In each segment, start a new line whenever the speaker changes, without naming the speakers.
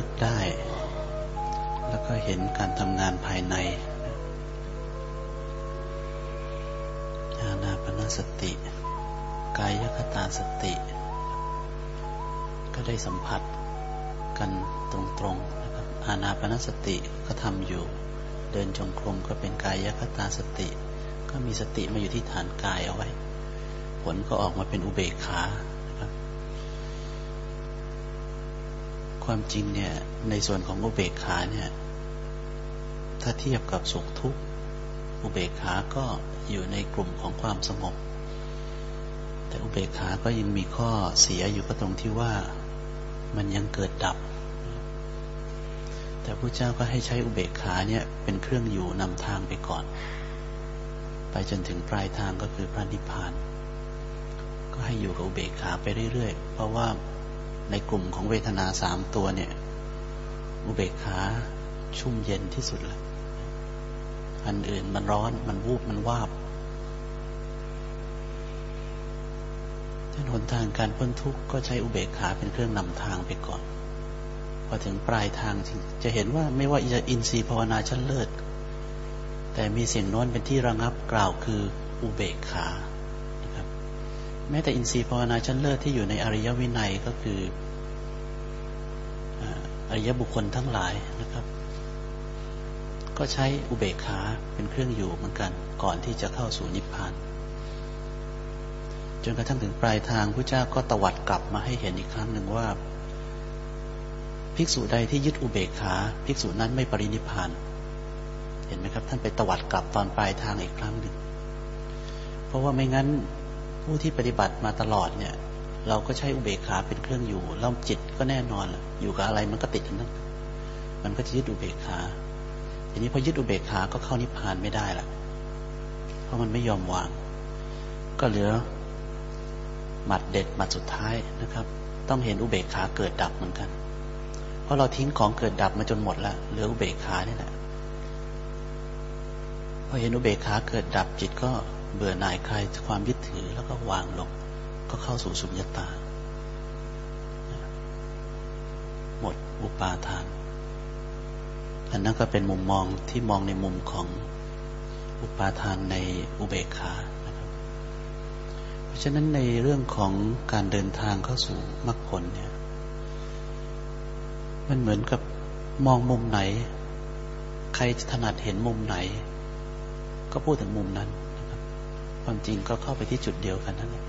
ึกได้ แล้วก็เห็นการทำงานภายในอานาปนสติ กายคตาสติ ก็ได้สัมผัสกันตรงๆนะครับอานาปนสติก็ทำอยู่ เดินจงกรมก็เป็นกายคตาสติ ก็มีสติมาอยู่ที่ฐานกายเอาไว้ ผลก็ออกมาเป็นอุเบกขา ความจริงเนี่ย ในส่วนของอุเบกขาเนี่ย ถ้าเทียบกับสุขทุกข์อุเบกขาก็อยู่ในกลุ่มของความสงบ แต่อุเบกขาก็ยังมีข้อเสียอยู่ก็ตรงที่ว่ามันยังเกิดดับ แต่พระเจ้าก็ให้ใช้อุเบกขาเนี่ยเป็นเครื่องอยู่นำทางไปก่อน ไปจนถึงปลายทางก็คือพระนิพพาน ก็ให้อยู่กับอุเบกขาไปเรื่อยๆ เพราะว่า ในกลุ่มของเวทนาสามตัวเนี่ย อุเบกขาชุ่มเย็นที่สุดเลยอันอื่นมันร้อนมันวูบมันวาบท่านหนทางการพ้นทุกข์ก็ใช้อุเบกขาเป็นเครื่องนำทางไปก่อน พอถึงปลายทางจะเห็นว่าไม่ว่าจะอินทรีย์ภาวนาชั้นเลิศ แต่มีเสียงโน้นเป็นที่ระงับกล่าวคืออุเบกขา แม้แต่อินทรีย์ภาวนาชั้นเลิศที่อยู่ในอริยวินัยก็คืออริยบุคคลทั้งหลายนะครับ ก็ใช้อุเบกขาเป็นเครื่องอยู่เหมือนกันก่อนที่จะเข้าสู่นิพพาน จนกระทั่งถึงปลายทางพระเจ้าก็ตวัดกลับมาให้เห็นอีกครั้งหนึ่งว่า ภิกษุใดที่ยึดอุเบกขาภิกษุนั้นไม่ปรินิพพาน เห็นไหมครับ ท่านไปตวัดกลับตอนปลายทางอีกครั้งหนึ่งเพราะว่าไม่งั้น ผู้ที่ปฏิบัติมาตลอดเนี่ย เราก็ใช้อุเบกขาเป็นเครื่องอยู่แล้วจิตก็แน่นอนอยู่กับอะไรมันก็ติดนั้นมันก็จะยึดอุเบกขาทีนี้พอยึดอุเบกขาก็เข้านิพพานไม่ได้ละเพราะมันไม่ยอมวาง ก็เหลือหมัดเด็ดหมัดสุดท้ายนะครับ ต้องเห็นอุเบกขาเกิดดับเหมือนกัน เพราะเราทิ้งของเกิดดับมาจนหมดล้วเหลืออุเบกขานี่แหละพอเห็นอุเบกขาเกิดดับจิตก็ เบื่อหน่ายคลายความยึดถือแล้วก็วางลง ก็เข้าสู่สุญญตา หมดอุปาทาน อันนั้นก็เป็นมุมมองที่มองในมุมของอุปาทานในอุเบกขานะครับ เพราะฉะนั้นในเรื่องของการเดินทางเข้าสู่มรรคผลเนี่ย มันเหมือนกับมองมุมไหน ใครถนัดเห็นมุมไหน ก็พูดถึงมุมนั้น ความจริงก็เข้าไปที่จุดเดียวกันนั่นแหละ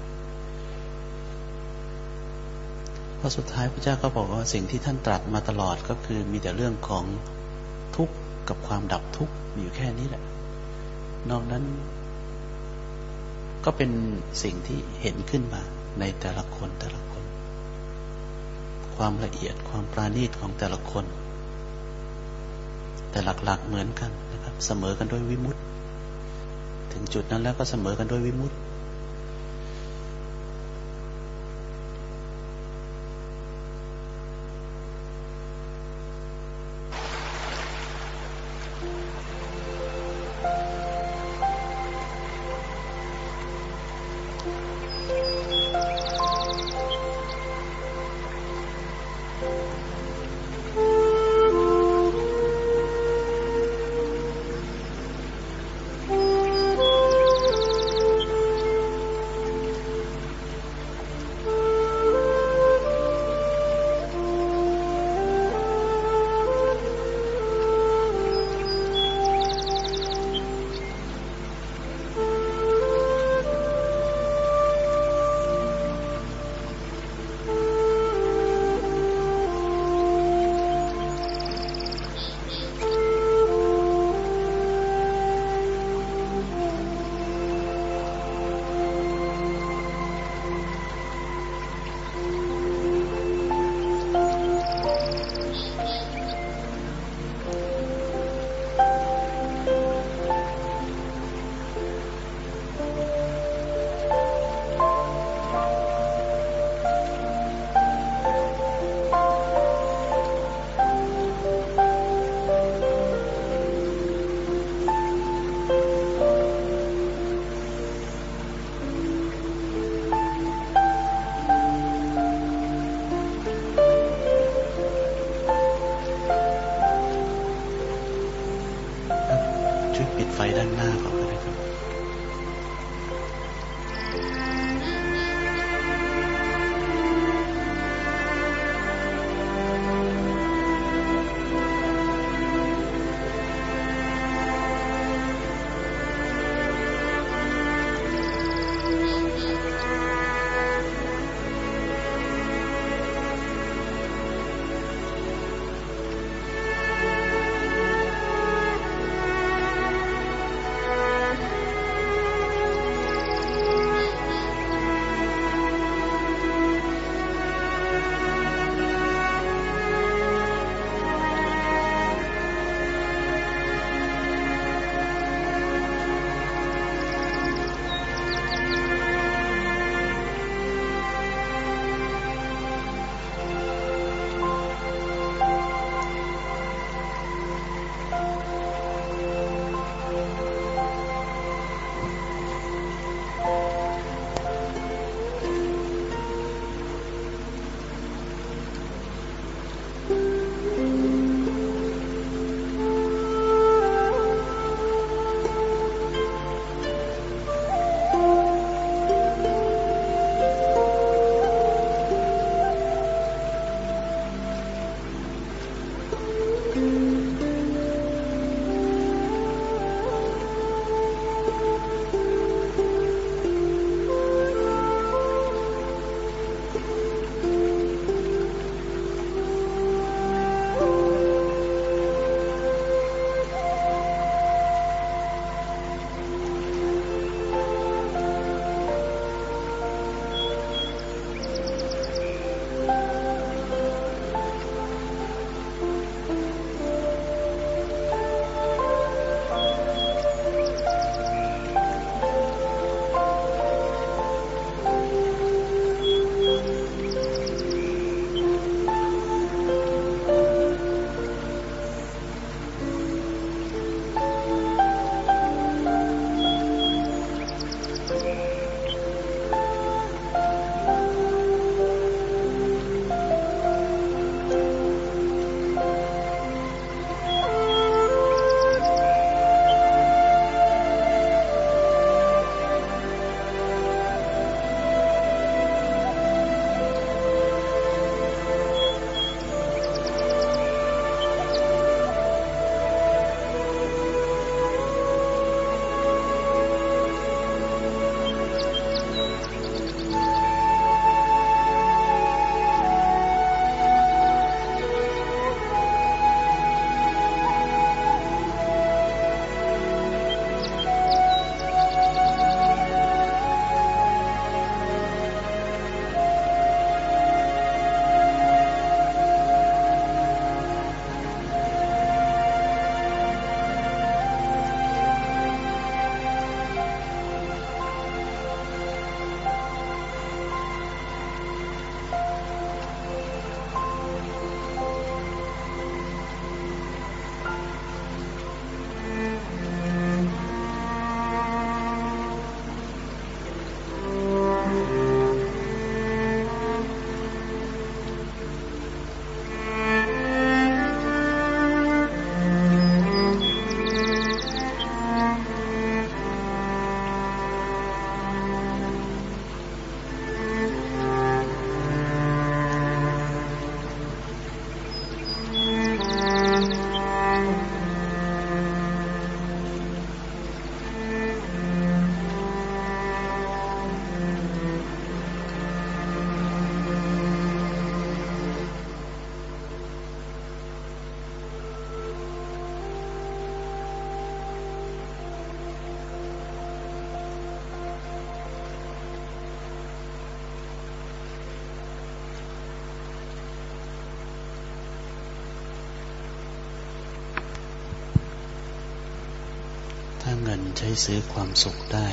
พอสุดท้ายพระเจ้าก็บอกว่าสิ่งที่ท่านตรัสมาตลอดก็คือมีแต่เรื่องของทุกข์กับความดับทุกข์มีอยู่แค่นี้แหละ นอกนั้น ก็เป็นสิ่งที่เห็นขึ้นมาในแต่ละคนแต่ละคน ความละเอียดความปราณีตของแต่ละคน แต่หลักๆเหมือนกันนะครับ เสมอกันด้วยวิมุตติ ถึงจุดนั้นแล้วก็เสมอกันด้วยวิมุตติ ใช้ซื้อความสุขได้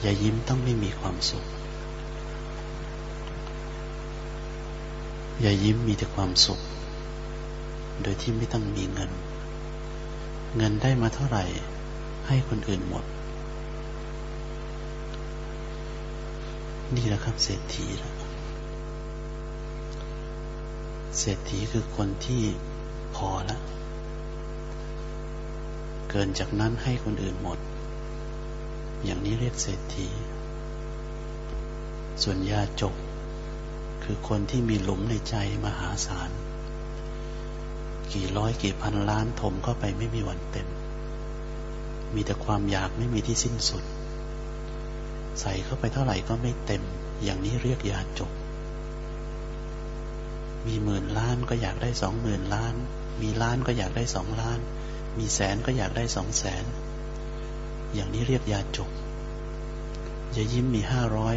อย่ายิ้มต้องไม่มีความสุข อย่ายิ้มมีแต่ความสุข โดยที่ไม่ต้องมีเงิน เงินได้มาเท่าไหร่ ให้คนอื่นหมด นี่แหละครับเศรษฐีแล้วเศรษฐีคือคนที่พอแล้ว กินจากนั้นให้คนอื่นหมด อย่างนี้เรียกเศรษฐี ส่วนยาจก คือคนที่มีหลุมในใจมหาศาล กี่ร้อยกี่พันล้านถมเข้าไปไม่มีวันเต็ม มีแต่ความอยากไม่มีที่สิ้นสุด ใส่เข้าไปเท่าไหร่ก็ไม่เต็ม อย่างนี้เรียกยาจก มีหมื่นล้านก็อยากได้สองหมื่นล้าน มีล้านก็อยากได้สองล้าน มีแสนก็อยากได้สองแสน อย่างนี้เรียกยาจกอย่ายิ้มมีห้าร้อย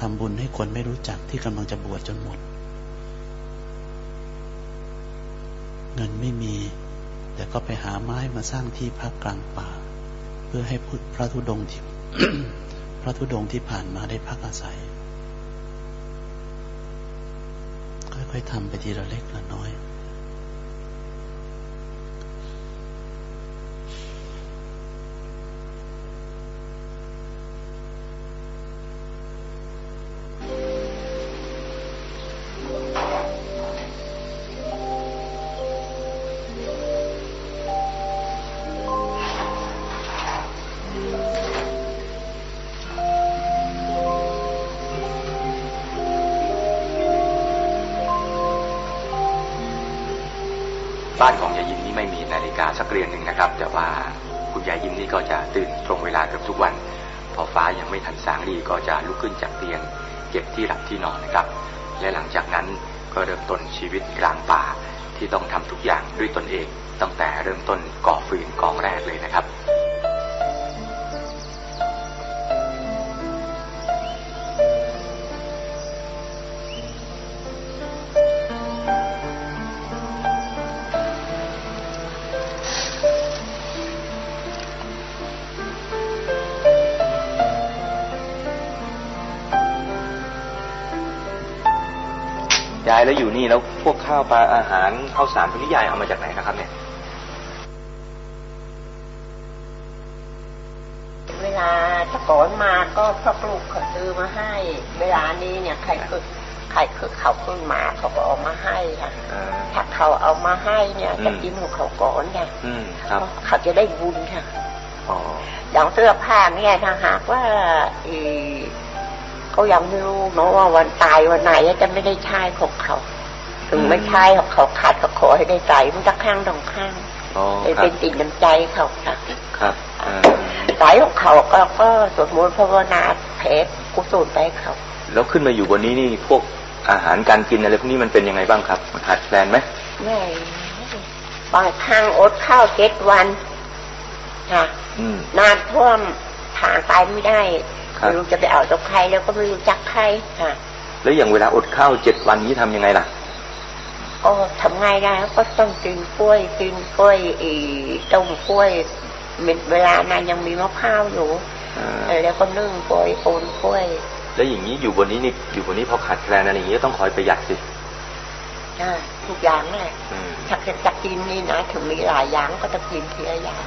ทำบุญให้คนไม่รู้จักที่กำลังจะบวชจนหมด เงินไม่มี แต่ก็ไปหาไม้มาสร้างที่พักกลางป่า เพื่อให้พระธุดงที่พระธุดงที่ผ่านมาได้พักอาศัย ค่อยๆทำไปทีละเล็กละน้อย
ทีก็จะลุกขึ้นจากเตียง เก็บที่หลับที่นอนนะครับ และหลังจากนั้นก็เริ่มต้นชีวิตกลางป่าที่ต้องทำทุกอย่างด้วยตนเอง ตั้งแต่เริ่มต้นก่อฟืนกองแรกเลยนะครับ แล้วอยู่นี่แล้วพวกข้าวปลาอาหารข้าวสารพวกนี้ยายเอามาจากไหนนะครับ เนี่ย
เวลาตะก่อนมาก็พ่อลูกเขาซื้อมาให้ เวลานี้เนี่ยใครคือใครคือเขาขึ้นมาเขาก็เอามาให้ค่ะ
อ่า
ถ้าเขาเอามาให้เนี่ย
อืม
จะกินของเขาก่อนเนี่ย
อืมครับ
เขาจะได้บุญค่ะ
อ๋อ
อย่างเสื้อผ้าเนี่ยถ้าหากว่าเอ่อ เขายังไม่รู้เนาะว่าวันตายวันไหนจะไม่ได้ใช้ของเขา ถึงไม่ใช่ของเขาขาดก็ขอให้ได้ใส่มันจะข้างสองข้าง
อ๋อ
เป็น
ครั
เป็
บ
นติดน้ำใจเขาค่ะ
ครับอ่า
สายของเขาก็ก็สวดมนต์ภาวนาแผ่กุศลไปให้เขา
แล้วขึ้นมาอยู่บนนี้นี่พวกอาหารการกินอะไรพวกนี้มันเป็นยังไงบ้างครับมันขาดแคลนไหม
แม่บางครั้งอดข้าวเจ็ดวันค่ะ
อืม
น้ำท่วมทางไปไม่ได้
ครับ
ไม่รู้จะไปเอาจากใครแล้วก็ไม่รู้จักใครค่ะ
แล้วอย่างเวลาอดข้าวเจ็ดวันนี้ทำยังไงล่ะ
ก็ทำไงได้ก็ต้องกินกล้วยกินกล้วยอีต้มกล้วยเวลานั้นยังมีมะพร้าวอยู่
อ่า
เออแล้วก็นึ่งกล้วยโอนกล้วย
แล้วอย่างนี้อยู่บนนี้นี่อยู่บนนี้พอขาดแคลนอะไรอย่างนี้ก็ต้องคอยประหยัดสิ
อ่าทุกอย่างแหละ
อืม
ถ้าจะจะกินนี่นะถึงมีหลายอย่างก็ต้องกินทีละอย่าง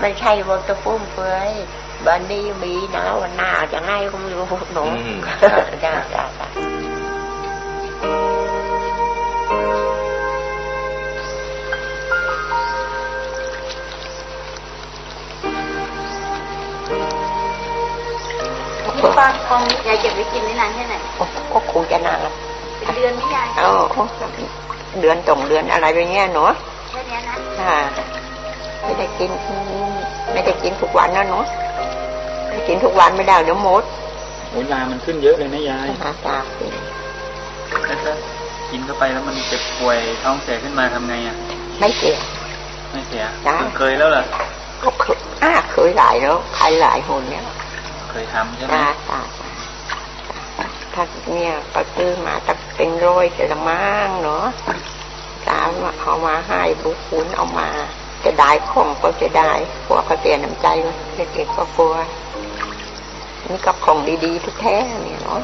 ไม่ใช่วันจะฟุ่มเฟือย วันนี้มีนะวันหน้าจะง่ายก็ไม่รู้หนู
อืมครับ
จ้าจ้าจ้า
ปลาทองยายเก็บไว้กินได้นานแค่ไหน
ก็คงจะนานละ
เป็นเดือนไหม่ยาย
เอาเดือนสองเดือนอะไรไปเงี้ยหนู
แค่เนี้ยนะ
อ่าไม่ได้กิน ไม่ได้กินทุกวันนะหนูไม่ กินทุกวันไม่ได้เดี๋ยวหมด
โอ้ยามันขึ้นเยอะเลยนะยาย
หาตากิน
แล้วถ้ากินเข้าไปแล้วมันเจ็บป่วยท้องเสียขึ้นมาทำไงอะ
ไม่เสีย
ไม่เสีย
จ้ะ
คุณเคยแล้วเหรอ
ก็เคยอ่าเคยหลายแล้วใครหลายคนเนี่ย
เคยทำใช่ไหม
ตาตาถ้าเนี่ยก็ซื้อมาตั้งเป็นร้อยจะละมั่งเนาะตามว่าเอามาให้บุคคุณเอามา จะได้ของก็จะได้กลัวเขาเสียน้ำใจเด็กๆก็กลัว นี่ก็ของดีๆทุกแท้เนี่ยเนาะ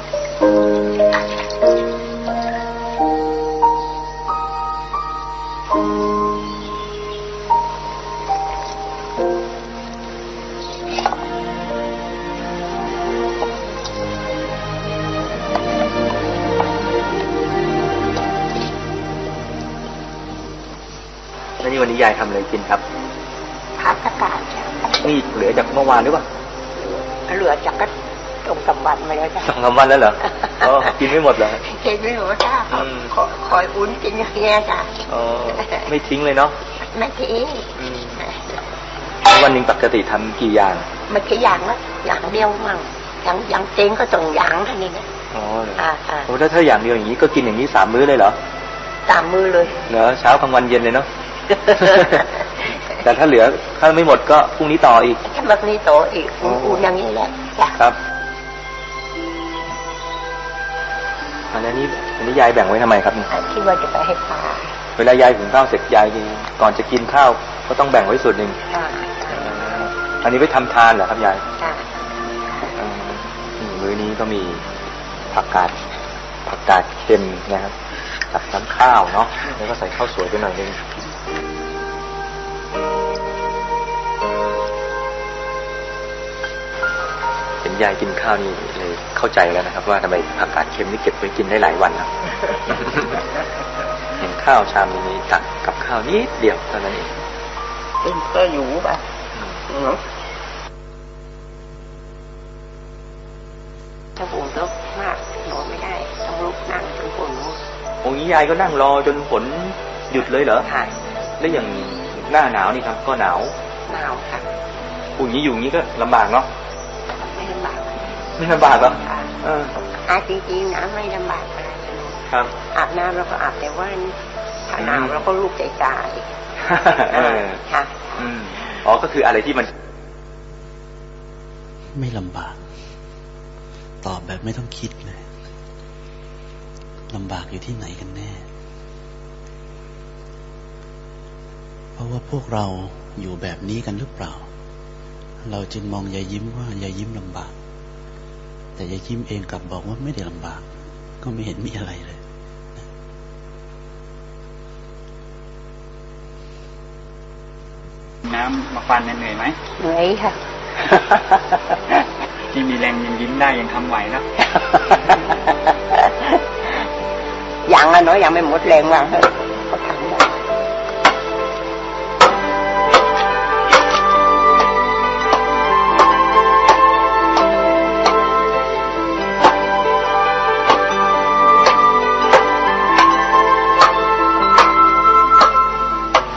แล้วนี่วันนี้ยายทำอะไรกินครับ
ทพักอากาศจ้ะ
นี่เหลือจากเมื่อวานหรือเปล่า
เหลือจากก็ตรงกับวันมาแล้วจ้ะ
สองสามวันแล้วเหรออ๋อกินไม่หมดเหรอ
เห็นไหมหนูจ้า
อืม
คอยคอยอุ่นกินอย่างเงี้ยจ้ะ
อ๋อไม่ทิ้งเลยเนาะ
ไม่ทิ้ง
อืมแล้ววันหนึ่งปกติทำกี่อย่าง
ไม่ใช่อย่างละอย่างเดียวมั่งอย่างอย่างเต็งก็ต้องอย่างเท่านี้นะ
อ๋อเหรอ
อ่าอ่า
โอ้ถ้าถ้าอย่างเดียวอย่างนี้ก็กินอย่างนี้สามมื้อเลยเหรอ
ตามมือเลย
เหรอเช้ากลางวันเย็นเลยเนาะ แต่ถ้าเหลือถ้าไม่หมดก็พรุ่งนี้ต่ออีก
ถ้าแบบนี้โตอีกอุ่นๆอย่างนี้แหละจ้ะ
ครับอันนี้อันนี้ยายแบ่งไว้ทำไมครับเนี่ย
คิดว่าจะไปให้ปลา
เวลายายหุงข้าวเสร็จยายก่อนจะกินข้าวก็ต้องแบ่งไว้ส่วนหนึ่ง
อ่า
อันนี้ไว้ทำทานเหรอครับยาย
จ้ะ
อืมอืมมื้อนี้ก็มีผักกาดผักกาดเค็มนะครับตักน้ำข้าวเนาะแล้วก็ใส่ข้าวสวยไปหน่อยนึง ยายกินข้าวนี่เลยเข้าใจแล้วนะครับ ว่าทำไมผักกาดเค็มนี่เก็บไว้กินได้หลายวันนะเห็นข้าวชามนี้ตักกับข้าวนิดเดียวเท่านั้นเอง
เป็นก็อยู่ป่ะเนาะถ้าฝนตกมากนอนไม่ได้ต้องลุกนั่งจนฝนลุก
โอ้ยยายก็นั่งรอจนฝนหยุดเลยเหรอ
ค่ะ
แล้วอย่างหน้าหนาวนี่ครับ ก็หนาว
หนาวค่ะ
พูดอย่างนี้อยู่อย่างนี้ก็ลำบากเนาะ
ไม่ลำบาก
ไม่ลำบากเหรอ
ค่ะ
เออ
อาจริงๆนะไม่ลำบากอะไร
ครับ
อาบน้ำเราก็อาบแต่ว่าถ้าหนาวเราก็ลุกใจใจ
เออ
ค่ะ
อืมอ๋อก็คืออะไรที่มัน
ไม่ลำบาก ตอบแบบไม่ต้องคิดเลยลำบากอยู่ที่ไหนกันแน่ เพราะว่าพวกเราอยู่แบบนี้กันหรือเปล่า เราจึงมองยายยิ้มว่ายายยิ้มลำบาก แต่ยายยิ้มเองกลับบอกว่าไม่ได้ลำบาก ก็ไม่เห็นมีอะไรเลย
น้ำมาฟันเนี่ยเหนื่อยไหม
เหนื่อยค่ะ
ที่มีแรงยังยิ้มได้ยังทำไหวแล้ว
ยังอะเนาะยังไม่หมดแรงว่างเถอะ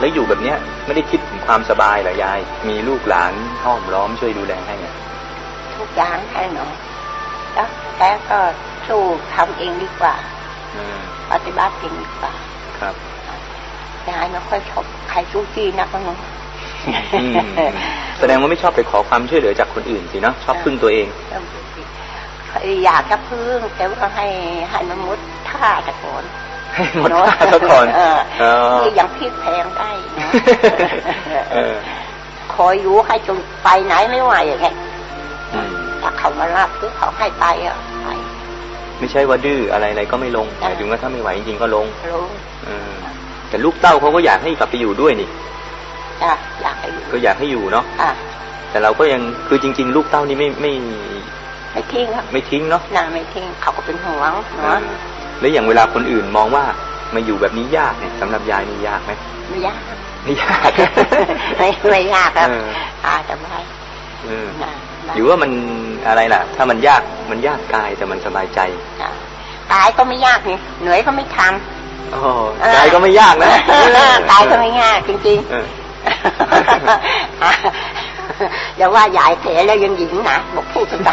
แล้วอยู่แบบเนี้ยไม่ได้คิดถึงความสบายเหรอยาย มีลูกหลานห้อมล้อมช่วยดูแลให้ไง
ทุกอย่างให้เนาะแล้วแต่ก็สู้ทำเองดีกว่า
อืม
ปฏิบัติเองดีกว่า
ครับ
ยายไม่ค่อยชอบใครจู้จี้นักเนาะ
อืมแสดงว่าไม่ชอบไปขอความช่วยเหลือจากคนอื่นสิเนาะชอบพึ่งตัวเอง
อยากจะพึ่งแต่ว่าให้ให้มันมุดท่าแต่ก่อน
ใหมดท่าซะก่อน
เออ
ออ
คือยังพลิกแพงได้นะคอยอยู่ให้จนไปไหนไม่ไหวอย่างเงี้ยถ้าเขามารับหรือเขาให้ไปอะไป
ไม่ใช่ว่าดื้ออะไรอะไรก็ไม่ลงหมายถึงว่าถ้าไม่ไหวจริงๆก็ลง
รู้
เออแต่ลูกเต้าเขาก็อยากให้กลับไปอยู่ด้วยนี่
อยากให้อยู่
ก็อยากให้อยู่เนาะ
อะ
แต่เราก็ยังคือจริง ๆ ลูกเต้านี่ไม่ไม่
ไม่ทิ้งครับ
ไม่ทิ้งเนาะ
น่าไม่ทิ้งเขาก็เป็นห่วงเนาะ
แล้วอย่างเวลาคนอื่นมองว่ามาอยู่แบบนี้ยากเนี่ยสำหรับยายนี่ยากไหม
ไม่ยาก
ไม่ยาก
ไม่ไม่ยากครับ
เออ
อ่าสบาย
เออ
นะนะ
หรือว่ามันอะไรล่ะ ถ้ามันยากมันยากกายแต่มันสบายใจ
จ้ะกายก็ไม่ยากนี่เหนื่อยก็ไม่ท
อ๋อำ
เออกา
ยก็ไม่ยากนะ
เออกายก็ไม่ยากจริง
เออ
ๆอย่าว่าใหญ่แผลแล้วยังหญิงนะบอกพูดตามๆ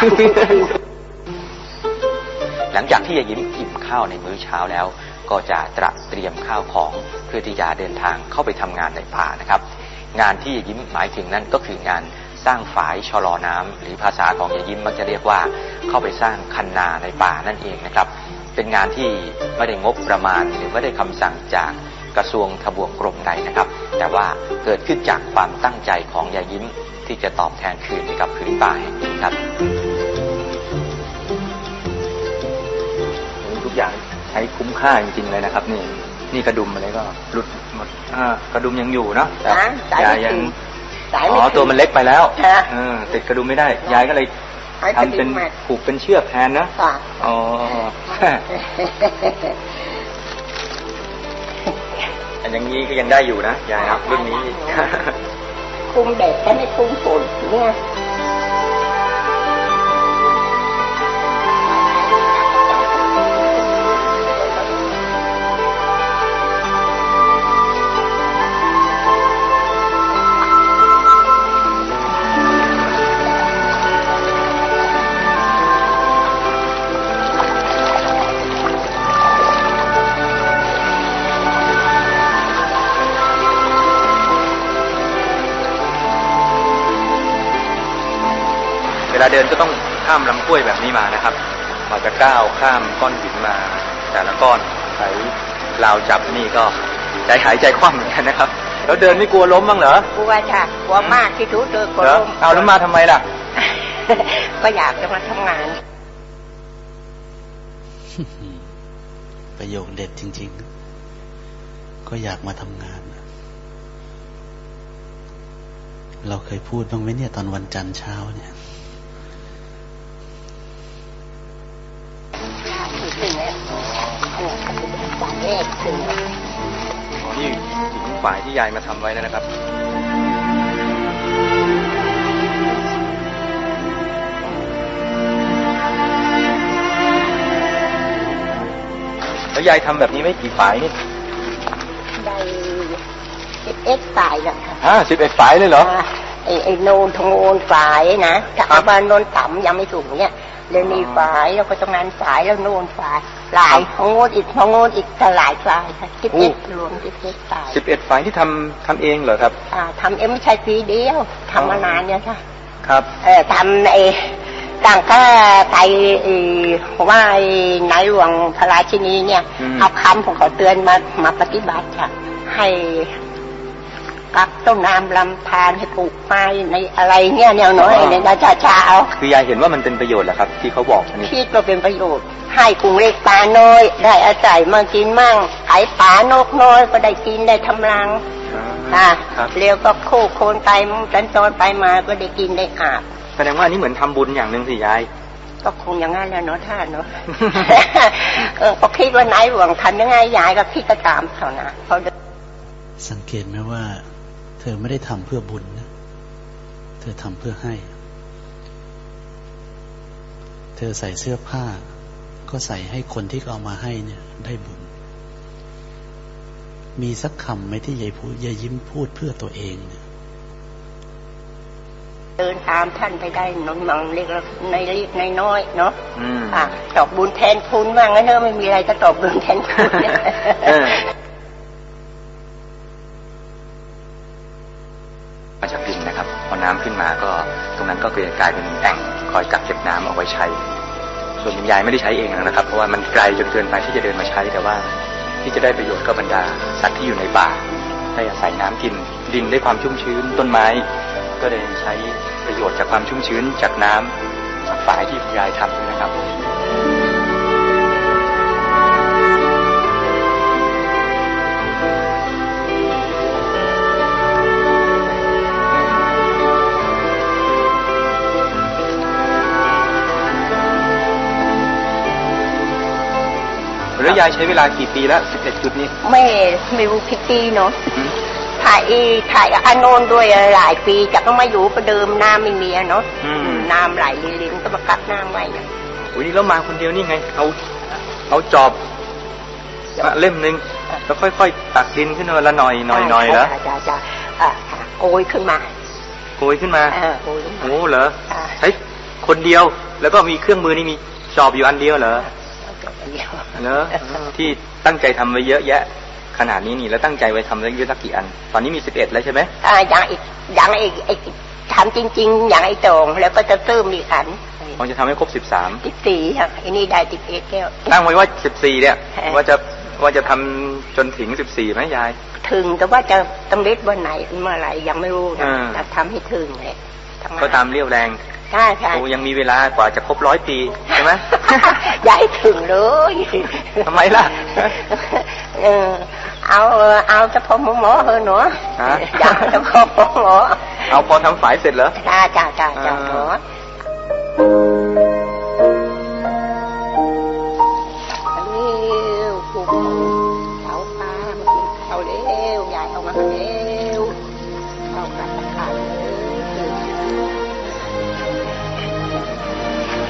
หลังจากที่ยายยิ้มอิ่ม ข้าวในมื้อเช้าแล้ว ก็จะตระเตรียมข้าวของเพื่อที่จะเดินทางเข้าไปทำงานในป่านะครับ งานที่ยิ้มหมายถึงนั่นก็คืองานสร้างฝายชะลอน้ำหรือภาษาของยายิ้มมักจะเรียกว่าเข้าไปสร้างคันนาในป่านั่นเองนะครับ เป็นงานที่ไม่ได้งบประมาณหรือไม่ได้คำสั่งจากกระทรวงทบวงกรมใดนะครับ แต่ว่าเกิดขึ้นจากความตั้งใจของยายิ้มที่จะตอบแทนคืนให้กับพื้นป่าแห่งนี้ครับ อย่างใช้คุ้มค่าจริงๆเลยนะครับ นี่นี่กระดุมอะไรก็หลุดหมดอ่ากระดุมยังอยู่เนาะแต่
นะสาย
ยา
ไม่
ยยัง
ถึงสาย
อ๋
ไม่
อ
ถึง
ตัวมันเล็กไปแล้ว
ฮะ
เออติดกระดุมไม่ได้ ยายก็เลย
ให้กระ
ทำเป็
ดิ่
น
งมา
ผูกเป็นเชือกแทนนะ
ค่ะ
อ๋ออันอย่างนี้ก็ยังได้อยู่นะยายครับรุ่นนี้
คุมแดดฉันไม่คุมฝนเนี่ย
ลาเดินก็ต้องข้ามลำกล้วยแบบนี้มานะครับกว่าจะก้าวข้ามก้อนหินมา แต่ละก้อนใช้ราวจับนี่ก็ใจหายใจคว่ำเหมือนกันนะครับ แล้วเดินไม่กลัวล้มบ้างเหรอก
ลัวจ้ะกลัวมากที่สุดเลยกลัว
เหรอ
ลม
เอาแล้วมาทำไมล่ะ
ก็อยากจะมาทำงาน
ประโยคเด็ดจริง ๆ ก็อยากมาทำงาน เราเคยพูดบ้างไหมเนี่ยตอนวันจันทร์เช้าเนี่ย
ถึงแล้วเออฝ่ายแรกถึง
อ๋อนี่หินฝ่ายที่ยายมาทำไว้แล้วนะครับแล้วยายทำแบบนี้ไม่กี่ฝ่ายนี่
ได้เอ็กสายแล้วค่ะ
ฮะสิบเอ็ดฝ่ายเลยเหรอ
ไอ้ไอ้โนนทงโนนฝายนะถ้า
ครั
เอา
บ
บานโนนต่ำยังไม่สูงเนี่ย เรื่องนี้ฝายแล้วก็ตรงนั้นฝายแล้วโนนฝาย หลายทงโนนอีกทงโนนอีกก็หลายฝายค่ะสิบเอ็ดรวมสิบเอ็ดฝาย
สิบเอ็ดฝ่ายที่ทำทำเองเหรอครับ
อ่าทำเอ็มไม่ใช่ปีเดียวทำมานานเนี่ยค่ะ
ครับ
เออทำไอ้ต่างก็ไปไอ้ว่าไอ้ในหลวงพระราชินีเนี่ย
อืม
เอาคำของเขาเตือนมามาปฏิบัติค่ะ ให้ กักต้นน้ำลำธารให้ปลูกไม้ในอะไรเนี่ยแนวน้อยในนาชาชาเอา
คือยายเห็นว่ามันเป็นประโยชน์เหรอครับ ที่เขาบอกอันนี้
คิดก็เป็นประโยชน์ ให้กรุงเล็กปลาน้อย ได้อาศัยมากินมั่งไข่ปลานกน้อยก็ได้กินได้ทำรังค่ะ
ครับ
เรียวก็โคโคนไปสัญจรไปมาก็ได้กินได้อาบ
แสดงว่าอันนี้เหมือนทำบุญอย่างหนึ่งสิยาย
ก็คงอย่างนั้นแหละเนาะท่านเนาะเออก็คิดว่าไหนหลวงทันยังไงยายก็คิดก็ตามเขานะเขา
สังเกตไหมว่า เธอไม่ได้ทำเพื่อบุญนะ เธอทำเพื่อให้ เธอใส่เสื้อผ้า ก็ใส่ให้คนที่เขาเอามาให้เนี่ย ได้บุญ มีสักคำไหมที่ยายพูดยายยิ้มพูดเพื่อตัวเองเนี่ย
เดินตามท่านไปได้นนมังเล็กในเล็กในน้อยเนาะ
อืม
อะตอบบุญแทนคุณว่างั้นเนอะไม่มีอะไรจะตอบบุญแทนคุณเนี่ย
เออ มาจากดินนะครับ พอน้ำขึ้นมาก็ตรงนั้นก็กลายเป็นแอ่งคอยกักเก็บน้ำเอาไว้ใช้ ส่วนคุณยายไม่ได้ใช้เองนะครับ เพราะว่ามันไกลจนเกินไปที่จะเดินมาใช้ แต่ว่าที่จะได้ประโยชน์ก็บรรดาสัตว์ที่อยู่ในป่าได้อาศัยน้ำกิน ดินได้ความชุ่มชื้น ต้นไม้ ก็ได้ใช้ประโยชน์จากความชุ่มชื้นจากน้ำจากฝายที่คุณยายทำนะครับ แล้วยายใช้เวลากี่ปีแล้ว11จุดนี้
ไม่ไม่รู้พิตีเนาะ
อืม
ถ่ายอีถ่ายอานนท์ด้วยหลายปีจากก็มาอยู่ประเดิมน้ำไม่มีอะเนาะ
อืม
น้ำไหลลินๆก็มากักน้ำไว้นะ
อุ้ยนี่เรามาคนเดียวนี่ไง เอาเอาจอบมาเล่มหนึ่งแล้วค่อยๆตักดินขึ้นมาละหน่อยหน่อยหน่อยแล้ว
จ้าจ้าจ้าอ่าค่ะโกยขึ้นมา
โกยขึ้นมา
เออโกยขึ้นมา
โอ้เหรอ
อ่า
ใช้คนเดียวแล้วก็มีเครื่องมือนี่มีจอบอยู่อันเดียวเหรอ
เอาเก็บอันเดียว
เหรอที่ตั้งใจทำไว้เยอะแยะ ขนาดนี้นี่แล้วตั้งใจไว้ทำได้เยอะสักกี่อัน ตอนนี้มี11แล้วใช่ไหม
อ่าอย่างอีกอย่างอีกไอ้ทำจริง ๆ อย่างไอ้โตงแล้วก็จะตื้มอีกอัน
ผมจะทำให้ครบ
สิบสี่ค่ะไอ้นี่ได้สิบเอ็ดแก้ว
13ตั้งไว้ว่า14เนี่ย
เออ
ว่าจะว่าจะทำจนถึง14ไหมยาย
ถึงแต่ว่าจะต้องเล็ดวันไหนเมื่อไหร่ยังไม่รู้นะ
อ่า
แต่ทำให้ถึงเลยทำงน
ก็ตามเรี่ยวแรง
ใช่ใช่
โอ้ยังมีเวลากว่าจะครบร้อยปีใช่ไหม
อย่าให้ถึงเลย
ทำไมล่ะ
เออเอาเออเอาเฉพาะหมอหมอเออหนู
ฮะ
อย่าเฉพาะหมอหมอ
เอาพอทำฝายเสร็จเหรอ
จ้าจ้าจ้าจ้า
อ่า
หนูเ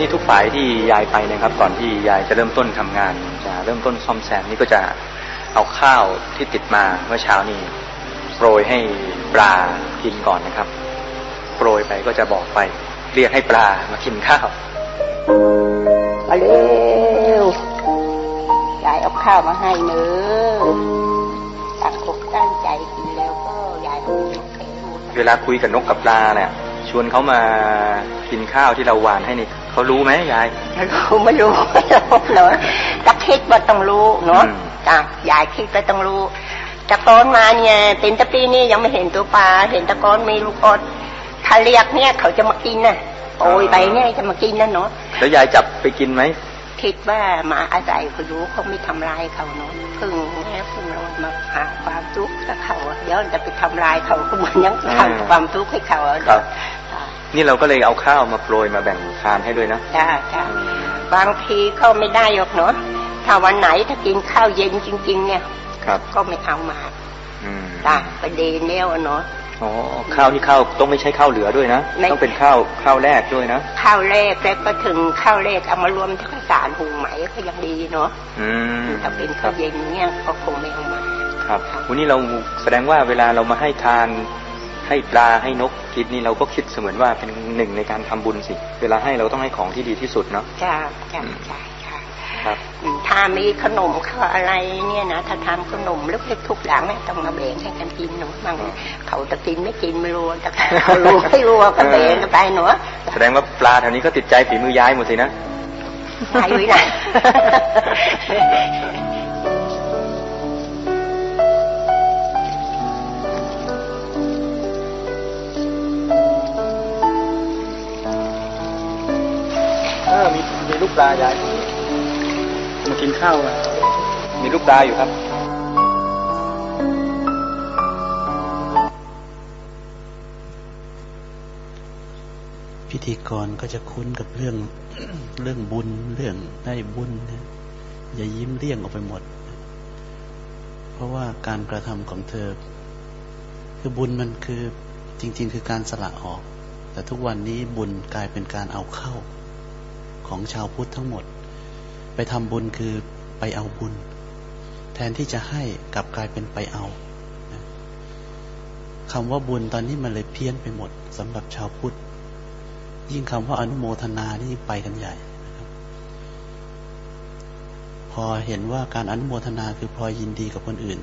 ที่
ทุกฝ่ายที่ยายไปนะครับ ก่อนที่ยายจะเริ่มต้นทำงาน จะเริ่มต้นซ่อมแซมนี่ก็จะเอาข้าวที่ติดมาเมื่อเช้านี้โปรยให้ปลากินก่อนนะครับ โปรยไปก็จะบอกไป เรียกให้ปลามากินข้าว
มาเร็วยายเอาข้าวมาให้เนื้อตั้งอกตั้งใจกินแล้วก็ยายเอาไปยกแขนหมด
เวลาคุยกับนกกับปลาเนี่ยชวนเขามากินข้าวที่เราหวานให้นี่ เขารู้ไหมยาย
ไม่รู้ไม่รู้ไม่รู้เนาะถ้าคิดว่าต้องรู้เนาะ
อืม
จ้ะยายคิดว่าต้องรู้ตะกอนมาเนี่ยเป็นตะปีนี่ยังไม่เห็นตัวปลาเห็นตะกอนมีลูกอดถ้าเรียกเนี่ยเขาจะมากินน่ะโอยไปเนี่ยจะมากินนั่นเนาะ
แล้วยายจับไปกินไหม
คิดว่ามาอาศัยเขารู้เขาไม่ทำลายเขาเนาะพึ่งแม่พึ่งเรามาหาความทุกข์กับเขาอะเดี๋ยวจะไปทำลายเขาก็เหมือนยังทำความทุกข์ให้เขาอะ
ครับ
จ้ะ
นี่เราก็เลยเอาข้าวมาโปรยมาแบ่งทานให้ด้วยนะ
จ้าจ้าบางทีเขาไม่ได้หรอกเนาะถ้าวันไหนถ้ากินข้าวเย็นจริง ๆ เนี่ย
ครับ
ก็ไม่เอามา
อืม
จ้าประเด็นแล้วอะเนาะ
อ๋อข้าวนี่ข้าวต้องไม่ใช่ข้าวเหลือด้วยนะ
ไม่
ต้องเป็นข้าวข้าวแรกด้วยนะ
ข้าวแรกแล้วก็ถึงข้าวแรกเอามารวมทั้งสารหุงไหมก็ยังดีเนาะ
อืม
ถ้าเป็น
ค
ข้า
รั
ว
บ
เย็นเนี่ยก็คงไม่เอามา
ครับ วันนี้เราแสดงว่าเวลาเรามาให้ทานให้ปลาให้นก กินนี่เราก็คิดเสมือนว่าเป็นหนึ่งในการทำบุญสิ เวลาให้เราต้องให้ของที่ดีที่สุดเนาะ
จ้าจ้าจ้าจ้า
ครับ
อืมถ้ามีขนมข้าวอะไรเนี่ยนะถ้าทำขนมเล็กๆทุกอย่างเนี่ยต้องมาแบ่งให้กันกินเนาะบางเขาจะกินไม่กินไม่รู้แต่เขารู้ให้รู้ก็แบ่งกันไปเนาะ
แสดงว่าปลาแถวนี้ก็ติดใจฝีมือยายหมดสินะ
หายไว้นะ
เออมีมีลูกปลายาย
มากินข้าวอะ
มีลูกปลาอยู่ครับ
พิธีกรก็จะคุ้นกับเรื่องเรื่องบุญเรื่องได้บุญนะอย่ายิ้มเลี่ยงออกไปหมด เพราะว่าการกระทำของเธอ คือบุญมันคือจริง ๆ คือการสละออก แต่ทุกวันนี้บุญกลายเป็นการเอาเข้า ของชาวพุทธทั้งหมด ไปทำบุญคือไปเอาบุญ แทนที่จะให้กลับกลายเป็นไปเอาคำว่าบุญตอนนี้มันเลยเพี้ยนไปหมดสำหรับชาวพุทธ ยิ่งคำว่าอนุโมทนานี่ไปกันใหญ่พอเห็นว่าการอนุโมทนาคือพลอยยินดีกับคนอื่น